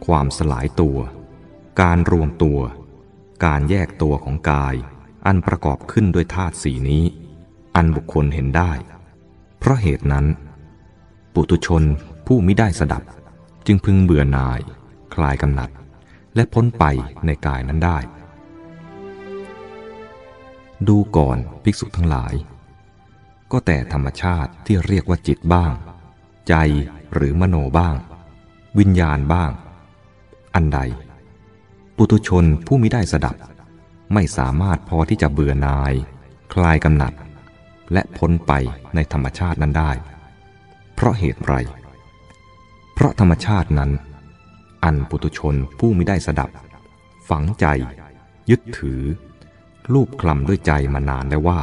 ความสลายตัว การรวมตัว การแยกตัวของกาย อันประกอบขึ้นด้วยธาตุสีนี้ อันบุคคลเห็นได้ เพราะเหตุนั้น ปุตุชนผู้มิได้สดับ จึงพึงเบื่อหน่าย คลายกำหนัด และพ้นไปในกายนั้นได้ ดูก่อนภิกษุทั้งหลาย ก็แต่ธรรมชาติที่เรียกว่าจิตบ้าง ใจหรือมโนบ้าง วิญญาณบ้าง อันใด ปุตุชนผู้มิได้สดับ ไม่สามารถพอที่จะเบื่อนาย คลายกำหนัด และพ้นไปในธรรมชาตินั้นได้ เพราะเหตุไร เพราะธรรมชาตินั้น อันปุตุชนผู้ไมิได้สดับ ฝังใจ ยึดถือ รูปคลำด้วยใจมานานแล้วว่า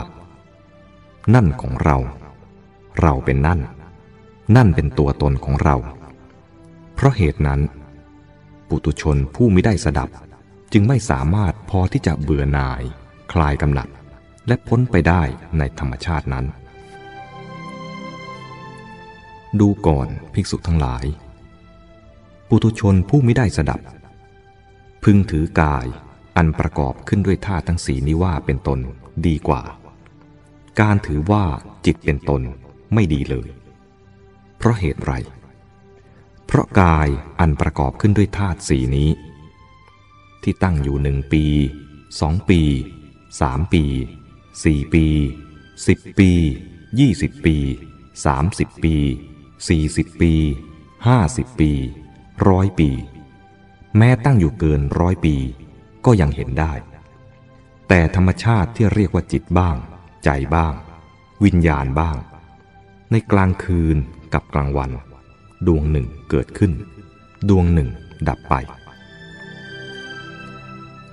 นั่นของเรา เราเป็นนั่น นั่นเป็นตัวตนของเรา เพราะเหตุนั้น ปุตุชนผู้ไมิได้สดับจึงไม่สามารถพอที่จะเบื่อหน่าย คลายกำหนัด และพ้นไปได้ในธรรมชาตินั้น ดูก่อนภิกษุทั้งหลาย ปุตุชนผู้ไมิได้สดับ พึงถือกายอันประกอบขึ้นด้วยธาตุทั้งสีนี้ว่าเป็นตนดีกว่า การถือว่าจิตเป็นตนไม่ดีเลย เพราะเหตุไร เพราะกายอันประกอบขึ้นด้วยธาตุสีนี้ ที่ตั้งอยู่หนึ่งปีสองปีสามปี สี่ปีสิบปียี่สิบปีสามสิบปีสี่สิบปีห้าสิบปีร้อยปี แม้ตั้งอยู่เกินร้อยปี ก็ยังเห็นได้ แต่ธรรมชาติที่เรียกว่าจิตบ้าง ใจบ้าง วิญญาณบ้าง ในกลางคืนกับกลางวัน ดวงหนึ่งเกิดขึ้น ดวงหนึ่งดับไป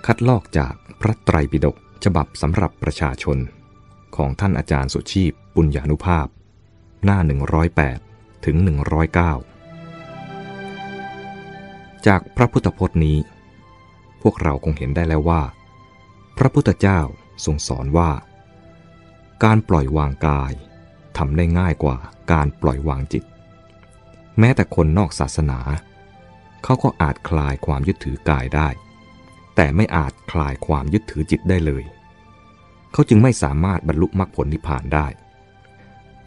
คัดลอกจากพระไตรปิฎก ฉบับสำหรับประชาชน ของท่านอาจารย์สุชีพปุญญานุภาพ หน้า 108 ถึง 109 จากพระพุทธพจน์นี้ พวกเราคงเห็นได้แล้วว่า พระพุทธเจ้าทรงสอนว่า การปล่อยวางกายทำได้ง่ายกว่าการปล่อยวางจิต แม้แต่คนนอกศาสนา เขาก็อาจคลายความยึดถือกายได้ แต่ไม่อาจคลายความยึดถือจิตได้เลย เขาจึงไม่สามารถบรรลุมรรคผลนิพพานได้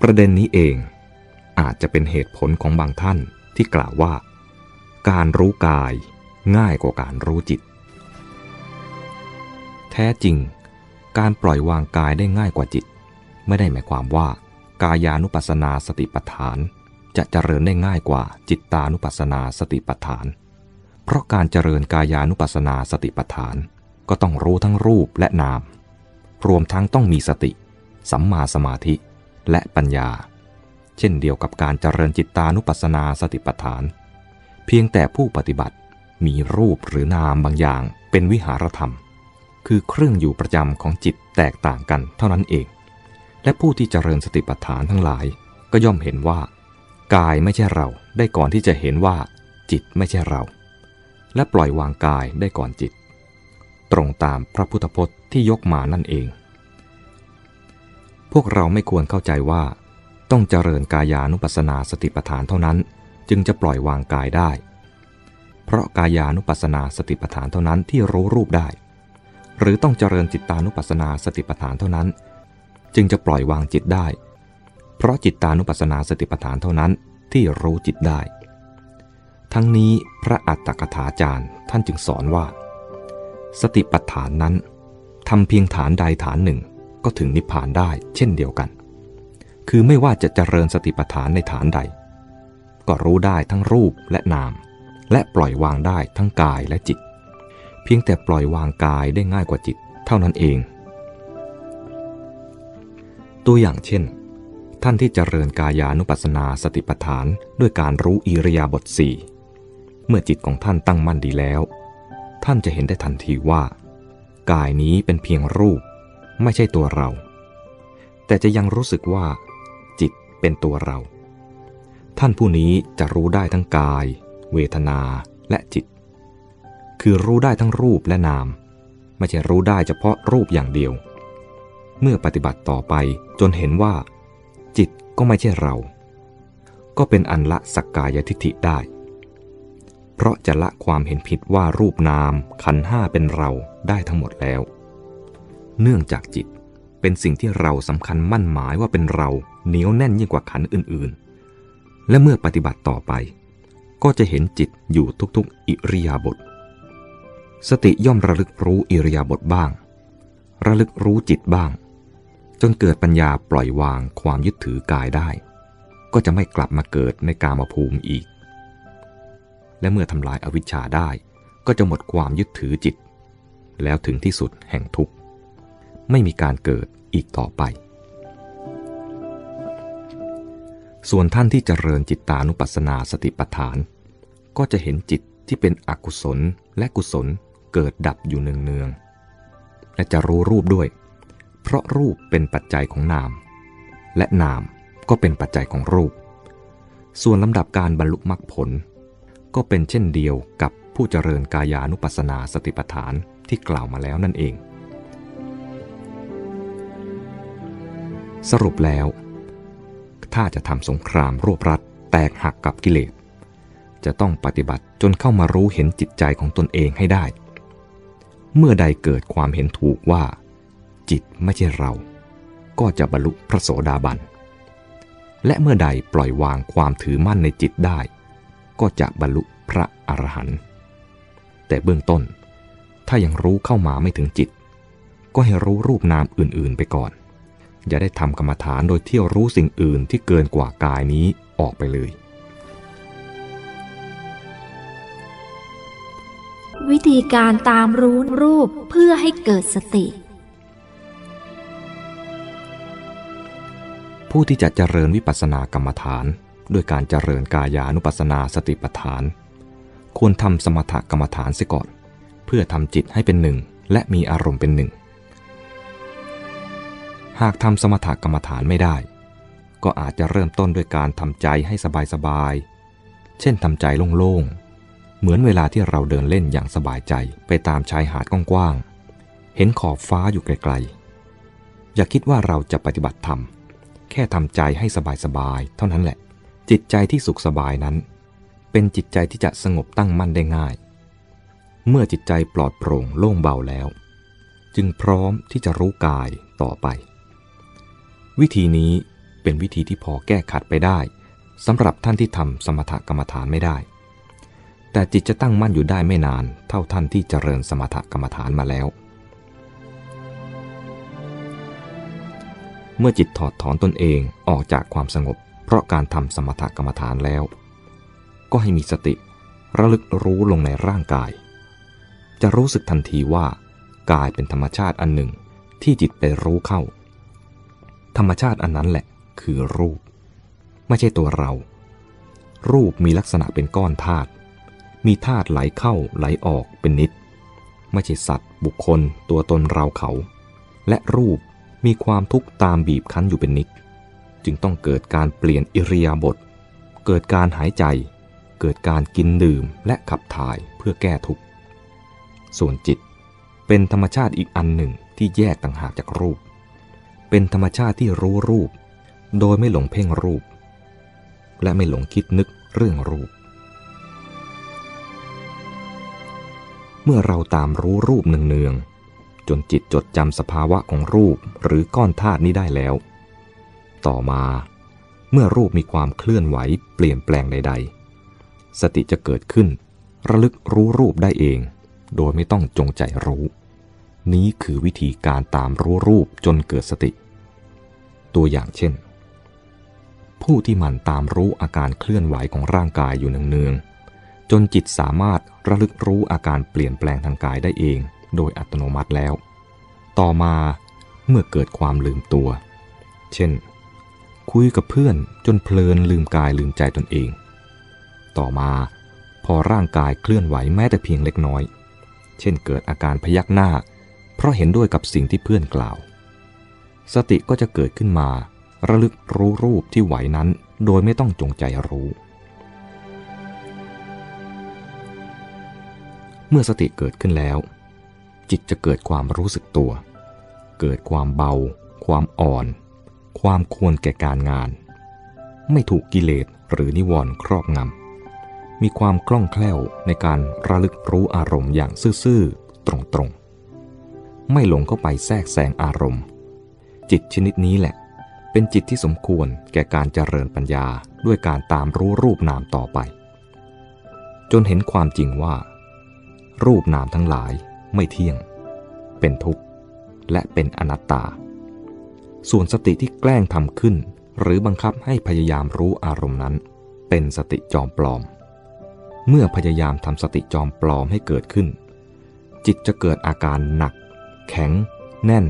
ประเด็นนี้เองอาจจะเป็นเหตุผลของบางท่านที่กล่าวว่า การรู้กายง่ายกว่าการรู้จิต แท้จริง การปล่อยวางกายได้ง่ายกว่าจิต ไม่ได้หมายความว่ากายานุปัสสนาสติปัฏฐาน จะเจริญได้ง่ายกว่าจิตตานุปัสสนาสติปัฏฐาน เพราะการเจริญกายานุปัสสนาสติปัฏฐาน ก็ต้องรู้ทั้งรูปและนาม รวมทั้งต้องมีสติ สัมมาสมาธิ และปัญญา เช่นเดียวกับการเจริญจิตตานุปัสสนาสติปัฏฐาน เพียงแต่ผู้ปฏิบัติมีรูปหรือนามบางอย่างเป็นวิหารธรรม คือเครื่องอยู่ประจำของจิตแตกต่างกันเท่านั้นเอง และผู้ที่เจริญสติปัฏฐานทั้งหลายก็ย่อมเห็นว่า กายไม่ใช่เราได้ก่อนที่จะเห็นว่า จิตไม่ใช่เรา และปล่อยวางกายได้ก่อนจิต ตรงตามพระพุทธพจน์ที่ยกมานั่นเอง พวกเราไม่ควรเข้าใจว่า ต้องเจริญกายานุปัสสนาสติปัฏฐานเท่านั้น จึงจะปล่อยวางกายได้ เพราะกายานุปัสสนาสติปัฏฐานเท่านั้นที่รู้รูปได้ หรือต้องเจริญจิตตานุปัสสนาสติปัฏฐานเท่านั้น จึงจะปล่อยวางจิตได้ เพราะจิตตานุปัสสนาสติปัฏฐานเท่านั้นที่รู้จิตได้ ทั้งนี้พระอัตถกถาจารย์ท่านจึงสอนว่า สติปัฏฐานนั้นทำเพียงฐานใดฐานหนึ่งก็ถึงนิพพานได้เช่นเดียวกัน คือไม่ว่าจะเจริญสติปัฏฐานในฐานใด ก็รู้ได้ทั้งรูปและนาม และปล่อยวางได้ทั้งกายและจิต เพียงแต่ปล่อยวางกายได้ง่ายกว่าจิตเท่านั้นเอง ตัวอย่างเช่น ท่านที่เจริญกายานุปัสสนาสติปัฏฐานด้วยการรู้อิริยาบถสี่ เมื่อจิตของท่านตั้งมั่นดีแล้ว ท่านจะเห็นได้ทันทีว่า กายนี้เป็นเพียงรูป ไม่ใช่ตัวเรา แต่จะยังรู้สึกว่า จิตเป็นตัวเรา ท่านผู้นี้จะรู้ได้ทั้งกาย เวทนาและจิต คือรู้ได้ทั้งรูปและนาม ไม่ใช่รู้ได้เฉพาะรูปอย่างเดียว เมื่อปฏิบัติต่อไปจนเห็นว่า จิตก็ไม่ใช่เรา ก็เป็นอันละสักกายทิฏฐิได้ เพราะจะละความเห็นผิดว่ารูปนามขันห้าเป็นเราได้ทั้งหมดแล้ว เนื่องจากจิตเป็นสิ่งที่เราสำคัญมั่นหมายว่าเป็นเราเหนียวแน่นยิ่งกว่าขันอื่นๆ และเมื่อปฏิบัติต่อไป ก็จะเห็นจิตอยู่ทุกๆ อิริยาบถสติย่อมระลึกรู้อิริยาบถบ้าง ระลึกรู้จิตบ้าง จนเกิดปัญญาปล่อยวางความยึดถือกายได้ ก็จะไม่กลับมาเกิดในกามภูมิอีก และเมื่อทำลายอวิชชาได้ ก็จะหมดความยึดถือจิต แล้วถึงที่สุดแห่งทุกข์ ไม่มีการเกิดอีกต่อไป ส่วนท่านที่เจริญจิตตานุปัสสนาสติปัฏฐาน ก็จะเห็นจิตที่เป็นอกุศลและกุศลเกิดดับอยู่เนืองๆและจะรู้รูปด้วย เพราะรูปเป็นปัจจัยของนาม และนามก็เป็นปัจจัยของรูป ส่วนลำดับการบรรลุมรรคผล ก็เป็นเช่นเดียวกับผู้เจริญกายานุปัสสนาสติปัฏฐานที่กล่าวมาแล้วนั่นเอง สรุปแล้ว ถ้าจะทำสงครามรวบรัดแตกหักกับกิเลส จะต้องปฏิบัติจนเข้ามารู้เห็นจิตใจของตนเองให้ได้ เมื่อใดเกิดความเห็นถูกว่า จิตไม่ใช่เรา ก็จะบรรลุพระโสดาบัน และเมื่อใดปล่อยวางความถือมั่นในจิตได้ ก็จะบรรลุพระอรหันต์แต่เบื้องต้น ถ้ายังรู้เข้ามาไม่ถึงจิต ก็ให้รู้รูปนามอื่นๆไปก่อน อย่าได้ทำกรรมฐานโดยเที่ยวรู้สิ่งอื่นที่เกินกว่ากายนี้ออกไปเลย วิธีการตามรู้รูปเพื่อให้เกิดสติ ผู้ที่จะเจริญวิปัสสนากรรมฐาน ด้วยการเจริญกายานุปัสสนาสติปัฏฐาน ควรทำสมถกรรมฐานเสียก่อน เพื่อทำจิตให้เป็นหนึ่ง และมีอารมณ์เป็นหนึ่ง หากทำสมถกรรมฐานไม่ได้ ก็อาจจะเริ่มต้นด้วยการทำใจให้สบายๆ เช่นทำใจโล่งๆ เหมือนเวลาที่เราเดินเล่นอย่างสบายใจไปตามชายหาดกว้างๆ เห็นขอบฟ้าอยู่ไกลๆ อย่าคิดว่าเราจะปฏิบัติธรรมแค่ทำใจให้สบายๆ เท่านั้นแหละ จิตใจที่สุขสบายนั้น เป็นจิตใจที่จะสงบตั้งมั่นได้ง่าย เมื่อจิตใจปลอดโปร่งโล่งเบาแล้ว จึงพร้อมที่จะรู้กายต่อไป วิธีนี้เป็นวิธีที่พอแก้ขัดไปได้สำหรับท่านที่ทำสมถกรรมฐานไม่ได้ แต่จิตจะตั้งมั่นอยู่ได้ไม่นาน เท่าท่านที่เจริญสมถกรรมฐานมาแล้ว เมื่อจิตถอดถอนตนเองออกจากความสงบ ราะการทำสมถกรรมฐานแล้ว ก็ให้มีสติระลึกรู้ลงในร่างกาย จะรู้สึกทันทีว่ากายเป็นธรรมชาติอันหนึ่งที่จิตไปรู้เข้า ธรรมชาติอันนั้นแหละคือรูป ไม่ใช่ตัวเรา รูปมีลักษณะเป็นก้อนธาตุมีธาตุไหลเข้าไหลออกเป็นนิด ไม่ใช่สัตว์ บุคคลตัวตนเราเขา และรูปมีความทุกข์ตามบีบคั้นอยู่เป็นนิด จึงต้องเกิดการเปลี่ยนอิริยาบถ เกิดการหายใจ เกิดการกินดื่มและขับถ่ายเพื่อแก้ทุกข์ ส่วนจิต เป็นธรรมชาติอีกอันหนึ่งที่แยกต่างหากจากรูป เป็นธรรมชาติที่รู้รูป โดยไม่หลงเพ่งรูป และไม่หลงคิดนึกเรื่องรูป เมื่อเราตามรู้รูปเนืองๆจนจิตจดจำสภาวะของรูปหรือก้อนธาตุนี้ได้แล้ว ต่อมา เมื่อรูปมีความเคลื่อนไหวเปลี่ยนแปลงใด ๆ สติจะเกิดขึ้น ระลึกรู้รูปได้เอง โดยไม่ต้องจงใจรู้ นี้คือวิธีการตามรู้รูปจนเกิดสติ ตัวอย่างเช่น ผู้ที่มันตามรู้อาการเคลื่อนไหวของร่างกายอยู่เนืองๆจนจิตสามารถระลึกรู้อาการเปลี่ยนแปลงทางกายได้เอง โดยอัตโนมัติแล้ว ต่อมาเมื่อเกิดความลืมตัว เช่น คุยกับเพื่อนจนเพลินลืมกายลืมใจตนเอง ต่อมาพอร่างกายเคลื่อนไหวแม้แต่เพียงเล็กน้อย เช่นเกิดอาการพยักหน้า เพราะเห็นด้วยกับสิ่งที่เพื่อนกล่าว สติก็จะเกิดขึ้นมา ระลึกรู้รูปที่ไหวนั้นโดยไม่ต้องจงใจรู้ เมื่อสติเกิดขึ้นแล้ว จิตจะเกิดความรู้สึกตัว เกิดความเบา ความอ่อน ความควรแก่การงาน ไม่ถูกกิเลสหรือนิวรณ์ครอบงำ มีความคล่องแคล่วในการระลึกรู้อารมณ์อย่างซื่อๆ ตรงๆ ไม่หลงเข้าไปแทรกแซงอารมณ์ จิตชนิดนี้แหละ เป็นจิตที่สมควรแก่การเจริญปัญญาด้วยการตามรู้รูปนามต่อไป จนเห็นความจริงว่า รูปนามทั้งหลายไม่เที่ยง เป็นทุกข์ และเป็นอนัตตา ส่วนสติที่แกล้งทำขึ้น หรือบังคับให้พยายามรู้อารมณ์นั้น เป็นสติจอมปลอม เมื่อพยายามทำสติจอมปลอมให้เกิดขึ้น จิตจะเกิดอาการหนัก แข็ง แน่น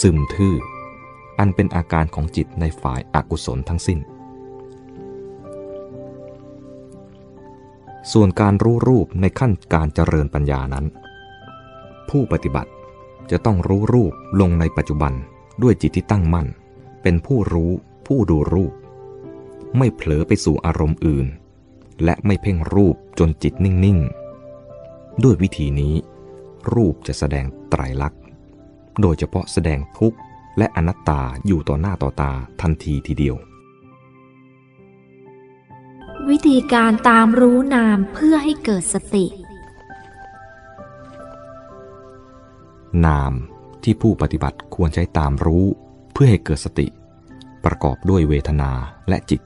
ซึมทื่อ อันเป็นอาการของจิตในฝ่ายอากุศลทั้งสิ้น ส่วนการรู้รูปในขั้นการเจริญปัญญานั้น ผู้ปฏิบัติจะต้องรู้รูปลงในปัจจุบัน ด้วยจิตที่ตั้งมั่น เป็นผู้รู้ผู้ดูรูป ไม่เผลอไปสู่อารมณ์อื่น และไม่เพ่งรูปจนจิตนิ่ง ๆ ด้วยวิธีนี้ รูปจะแสดงไตรลักษณ์โดยเฉพาะแสดงทุกข์และอนัตตาอยู่ต่อหน้าต่อตาทันทีทีเดียว วิธีการตามรู้นามเพื่อให้เกิดสติ นาม ที่ผู้ปฏิบัติควรใช้ตามรู้เพื่อให้เกิดสติ ประกอบด้วยเวทนาและจิต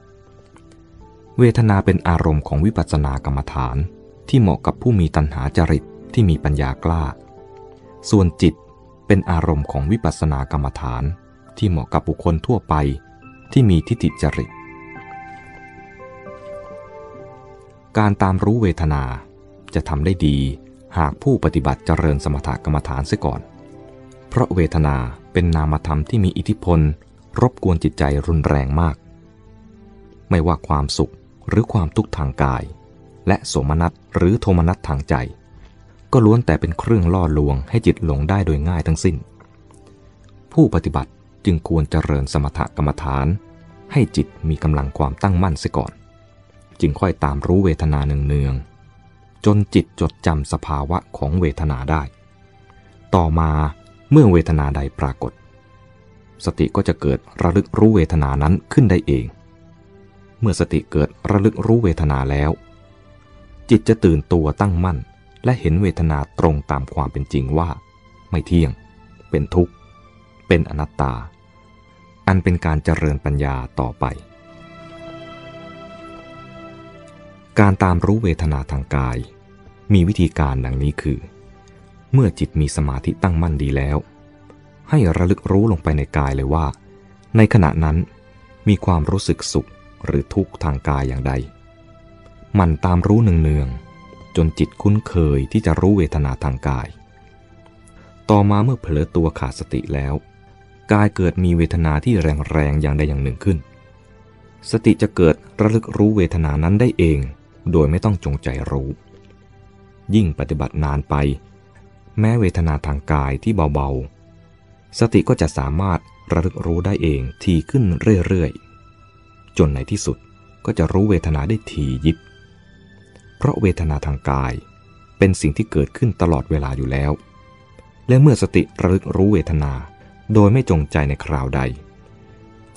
เวทนาเป็นอารมณ์ของวิปัสสนากรรมฐาน ที่เหมาะกับผู้มีตัณหาจริตที่มีปัญญากล้า ส่วนจิตเป็นอารมณ์ของวิปัสสนากรรมฐาน ที่เหมาะกับบุคคลทั่วไปที่มีทิฏฐิจริต การตามรู้เวทนาจะทำได้ดีหากผู้ปฏิบัติเจริญสมถกรรมฐานเสียก่อน ราะเวทนาเป็นนามธรรมที่มีอิทธิพล รบกวนจิตใจรุนแรงมาก ไม่ว่าความสุขหรือความทุกข์ทางกาย และโสมนัสหรือโทมนัสทางใจ ก็ล้วนแต่เป็นเครื่องล่อลวงให้จิตหลงได้โดยง่ายทั้งสิ้น ผู้ปฏิบัติจึงควรเจริญสมถกรรมฐาน ให้จิตมีกำลังความตั้งมั่นเสียก่อน จึงค่อยตามรู้เวทนาเนืองๆจนจิตจดจำสภาวะของเวทนาได้ ต่อมา เมื่อเวทนาใดปรากฏ สติก็จะเกิดระลึกรู้เวทนานั้นขึ้นได้เอง เมื่อสติเกิดระลึกรู้เวทนาแล้ว จิตจะตื่นตัวตั้งมั่น และเห็นเวทนาตรงตามความเป็นจริงว่า ไม่เที่ยง เป็นทุกข์ เป็นอนัตตา อันเป็นการเจริญปัญญาต่อไป การตามรู้เวทนาทางกาย มีวิธีการดังนี้คือ เมื่อจิตมีสมาธิตั้งมั่นดีแล้ว ให้ระลึกรู้ลงไปในกายเลยว่า ในขณะนั้นมีความรู้สึกสุขหรือทุกข์ทางกายอย่างใด มันตามรู้เนืองๆจนจิตคุ้นเคยที่จะรู้เวทนาทางกาย ต่อมาเมื่อเผลอตัวขาดสติแล้ว กายเกิดมีเวทนาที่แรงๆอย่างใดอย่างหนึ่งขึ้น สติจะเกิดระลึกรู้เวทนานั้นได้เอง โดยไม่ต้องจงใจรู้ ยิ่งปฏิบัตินานไป แม้เวทนาทางกายที่เบาๆ สติก็จะสามารถระลึกรู้ได้เองทีขึ้นเรื่อยๆ จนในที่สุดก็จะรู้เวทนาได้ทียิบ เพราะเวทนาทางกายเป็นสิ่งที่เกิดขึ้นตลอดเวลาอยู่แล้ว และเมื่อสติระลึกรู้เวทนาโดยไม่จงใจในคราวใด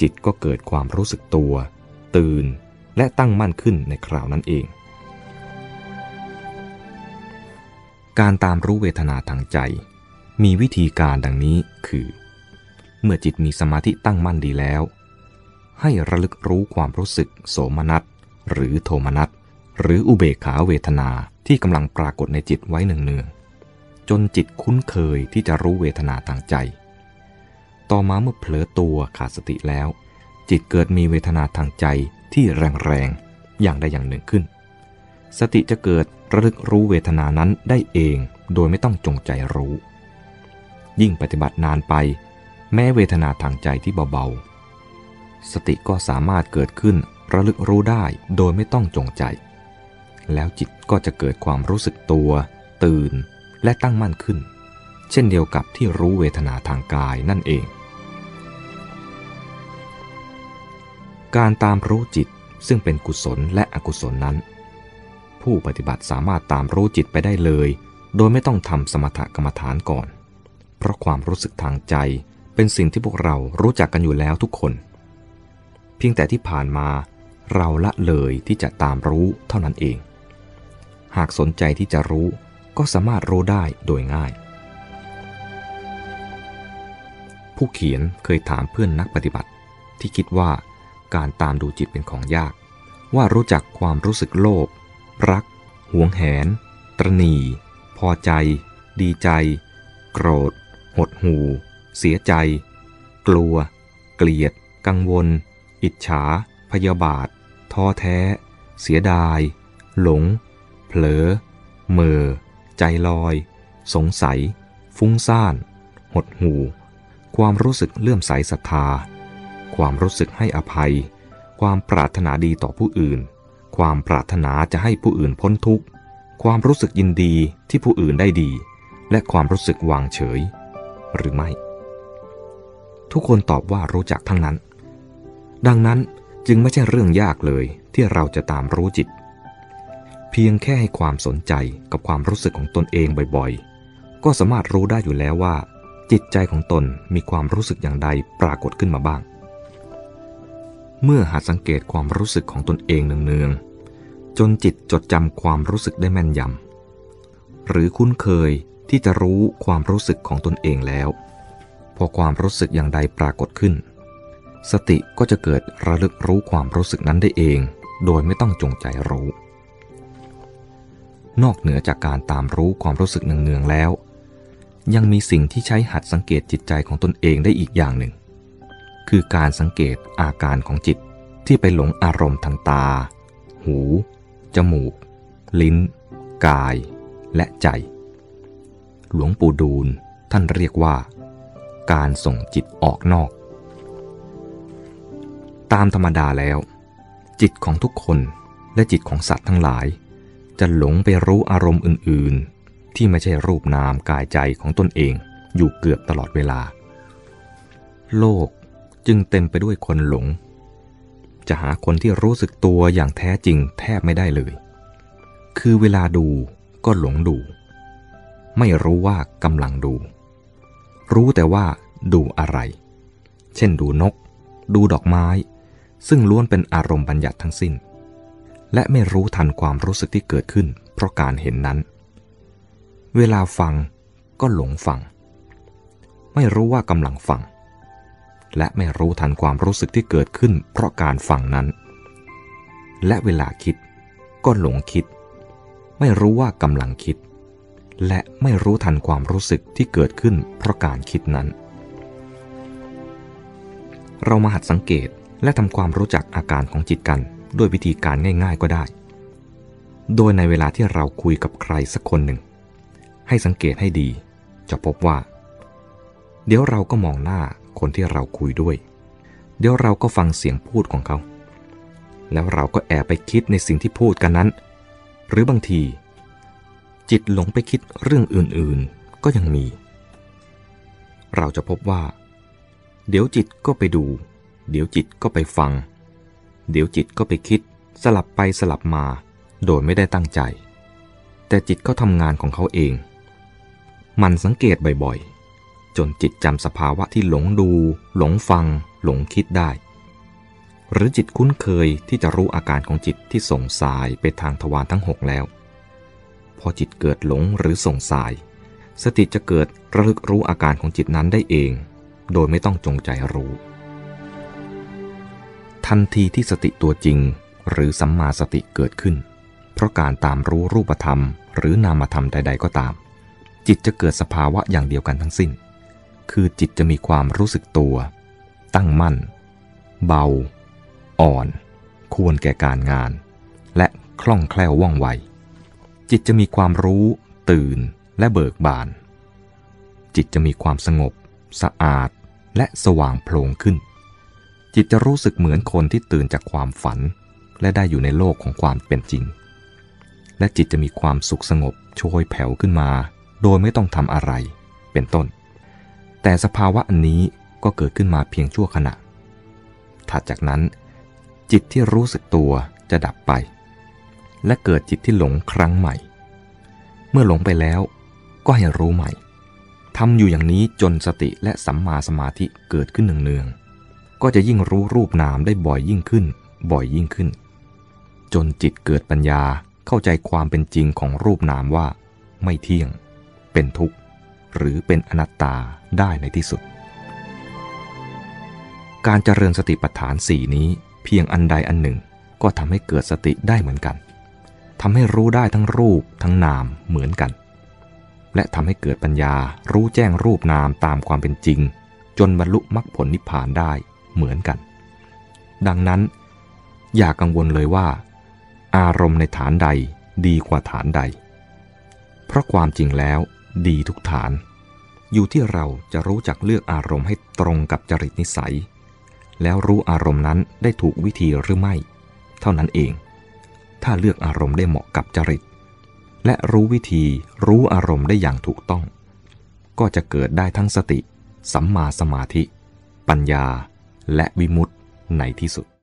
จิตก็เกิดความรู้สึกตัว ตื่น และตั้งมั่นขึ้นในคราวนั้นเอง การตามรู้เวทนาทางใจ มีวิธีการดังนี้คือ เมื่อจิตมีสมาธิตั้งมั่นดีแล้ว ให้ระลึกรู้ความรู้สึก โสมนัสหรือโทมนัสหรืออุเบกขาเวทนาที่กำลังปรากฏในจิตไว้เนืองๆจนจิตคุ้นเคยที่จะรู้เวทนาทางใจ ต่อมาเมื่อเผลอตัวขาดสติแล้ว จิตเกิดมีเวทนาทางใจที่แรงๆอย่างใดอย่างหนึ่งขึ้น สติจะเกิดระลึกรู้เวทนานั้นได้เองโดยไม่ต้องจงใจรู้ ยิ่งปฏิบัตินานไป แม้เวทนาทางใจที่เบาๆ สติก็สามารถเกิดขึ้นระลึกรู้ได้โดยไม่ต้องจงใจ แล้วจิตก็จะเกิดความรู้สึกตัว ตื่นและตั้งมั่นขึ้น เช่นเดียวกับที่รู้เวทนาทางกายนั่นเอง การตามรู้จิตซึ่งเป็นกุศลและอกุศลนั้น ผู้ปฏิบัติสามารถตามรู้จิตไปได้เลย โดยไม่ต้องทำสมถกรรมฐานก่อน เพราะความรู้สึกทางใจเป็นสิ่งที่พวกเรารู้จักกันอยู่แล้วทุกคน เพียงแต่ที่ผ่านมาเราละเลยที่จะตามรู้เท่านั้นเอง หากสนใจที่จะรู้ก็สามารถรู้ได้โดยง่าย ผู้เขียนเคยถามเพื่อนนักปฏิบัติ ที่คิดว่าการตามดูจิตเป็นของยาก ว่ารู้จักความรู้สึกโลภ รัก หวงแหน ตรณี พอใจ ดีใจ โกรธ หดหู เสียใจ กลัว เกลียด กังวล อิจฉา พยาบาท ท้อแท้ เสียดาย หลง เผลอเมอใจลอย สงสัย ฟุ้งซ่าน หดหู ความรู้สึกเลื่อมใสศรัทธา ความรู้สึกให้อภัย ความปรารถนาดีต่อผู้อื่น ความปรารถนาจะให้ผู้อื่นพ้นทุกข์ ความรู้สึกยินดีที่ผู้อื่นได้ดี และความรู้สึกวางเฉย หรือไม่ ทุกคนตอบว่ารู้จักทั้งนั้น ดังนั้นจึงไม่ใช่เรื่องยากเลยที่เราจะตามรู้จิต เพียงแค่ให้ความสนใจกับความรู้สึกของตนเองบ่อยๆ ก็สามารถรู้ได้อยู่แล้วว่า จิตใจของตนมีความรู้สึกอย่างใดปรากฏขึ้นมาบ้างเมื่อหาสังเกตความรู้สึกของตนเองเนืองๆ จนจิตจดจำความรู้สึกได้แม่นยำหรือคุ้นเคยที่จะรู้ความรู้สึกของตนเองแล้ว พอความรู้สึกอย่างใดปรากฏขึ้น สติก็จะเกิดระลึกรู้ความรู้สึกนั้นได้เอง โดยไม่ต้องจงใจรู้ นอกเหนือจากการตามรู้ความรู้สึกเนืองๆแล้ว ยังมีสิ่งที่ใช้หัดสังเกตจิตใจของตนเองได้อีกอย่างหนึ่ง คือการสังเกตอาการของจิตที่ไปหลงอารมณ์ทางตา หู จมูก ลิ้น กาย และใจ หลวงปู่ดูลท่านเรียกว่า การส่งจิตออกนอก ตามธรรมดาแล้ว จิตของทุกคนและจิตของสัตว์ทั้งหลาย จะหลงไปรู้อารมณ์อื่น ๆ ที่ไม่ใช่รูปนามกายใจของตนเองอยู่เกือบตลอดเวลา โลกจึงเต็มไปด้วยคนหลง จะหาคนที่รู้สึกตัวอย่างแท้จริงแทบไม่ได้เลย คือเวลาดูก็หลงดู ไม่รู้ว่ากำลังดู รู้แต่ว่าดูอะไร เช่นดูนก ดูดอกไม้ ซึ่งล้วนเป็นอารมณ์บัญญัติทั้งสิ้น และไม่รู้ทันความรู้สึกที่เกิดขึ้น เพราะการเห็นนั้น เวลาฟังก็หลงฟัง ไม่รู้ว่ากำลังฟัง และไม่รู้ทันความรู้สึกที่เกิดขึ้นเพราะการฟังนั้น และเวลาคิดก็หลงคิด ไม่รู้ว่ากำลังคิด และไม่รู้ทันความรู้สึกที่เกิดขึ้นเพราะการคิดนั้น เรามาหัดสังเกตและทำความรู้จักอาการของจิตกันด้วยวิธีการง่าย ๆก็ได้ โดยในเวลาที่เราคุยกับใครสักคนหนึ่ง ให้สังเกตให้ดี จะพบว่า เดี๋ยวเราก็มองหน้า คนที่เราคุยด้วย เดี๋ยวเราก็ฟังเสียงพูดของเขา แล้วเราก็แอบไปคิดในสิ่งที่พูดกันนั้น หรือบางที จิตหลงไปคิดเรื่องอื่นๆก็ยังมี เราจะพบว่า เดี๋ยวจิตก็ไปดู เดี๋ยวจิตก็ไปฟัง เดี๋ยวจิตก็ไปคิด สลับไปสลับมา โดยไม่ได้ตั้งใจ แต่จิตก็ทำงานของเขาเอง มันสังเกตบ่อยๆ จนจิตจำสภาวะที่หลงดู หลงฟัง หลงคิดได้ หรือจิตคุ้นเคยที่จะรู้อาการของจิตที่ส่งสายไปทางทวารทั้งหกแล้ว พอจิตเกิดหลงหรือส่งสาย สติจะเกิดระลึกรู้อาการของจิตนั้นได้เอง โดยไม่ต้องจงใจรู้ ทันทีที่สติตัวจริงหรือสัมมาสติเกิดขึ้น เพราะการตามรู้รูปธรรม หรือนามธรรมใด ๆ ก็ตาม จิตจะเกิดสภาวะอย่างเดียวกันทั้งสิ้น คือจิตจะมีความรู้สึกตัว ตั้งมั่น เบา อ่อน ควรแก่การงาน และคล่องแคล่วว่องไว จิตจะมีความรู้ ตื่นและเบิกบาน จิตจะมีความสงบ สะอาดและสว่างโพลงขึ้น จิตจะรู้สึกเหมือนคนที่ตื่นจากความฝัน และได้อยู่ในโลกของความเป็นจริง และจิตจะมีความสุขสงบโชยแผ่วขึ้นมา โดยไม่ต้องทำอะไร เป็นต้น แต่สภาวะอันนี้ก็เกิดขึ้นมาเพียงชั่วขณะ ถัดจากนั้น จิตที่รู้สึกตัวจะดับไป และเกิดจิตที่หลงครั้งใหม่ เมื่อหลงไปแล้วก็ให้รู้ใหม่ทำอยู่อย่างนี้จนสติและสัมมาสมาธิเกิดขึ้นเนืองๆ ก็จะยิ่งรู้รูปนามได้บ่อยยิ่งขึ้น บ่อยยิ่งขึ้น จนจิตเกิดปัญญาเข้าใจความเป็นจริงของรูปนามว่า ไม่เที่ยง เป็นทุกข์ หรือเป็นอนัตตาได้ในที่สุด การเจริญสติปัฏฐานสี่นี้เพียงอันใดอันหนึ่งก็ทำให้เกิดสติได้เหมือนกันทำให้รู้ได้ทั้งรูปทั้งนามเหมือนกัน และทำให้เกิดปัญญารู้แจ้งรูปนามตามความเป็นจริง จนบรรลุมรรคผลนิพพานได้เหมือนกัน ดังนั้น อย่ากังวลเลยว่า อารมณ์ในฐานใดดีกว่าฐานใด เพราะความจริงแล้วดีทุกฐาน อยู่ที่เราจะรู้จักเลือกอารมณ์ให้ตรงกับจริตนิสัย แล้วรู้อารมณ์นั้นได้ถูกวิธีหรือไม่ เท่านั้นเอง ถ้าเลือกอารมณ์ได้เหมาะกับจริต และรู้วิธีรู้อารมณ์ได้อย่างถูกต้อง ก็จะเกิดได้ทั้งสติ สัมมาสมาธิ ปัญญา และวิมุตติในที่สุด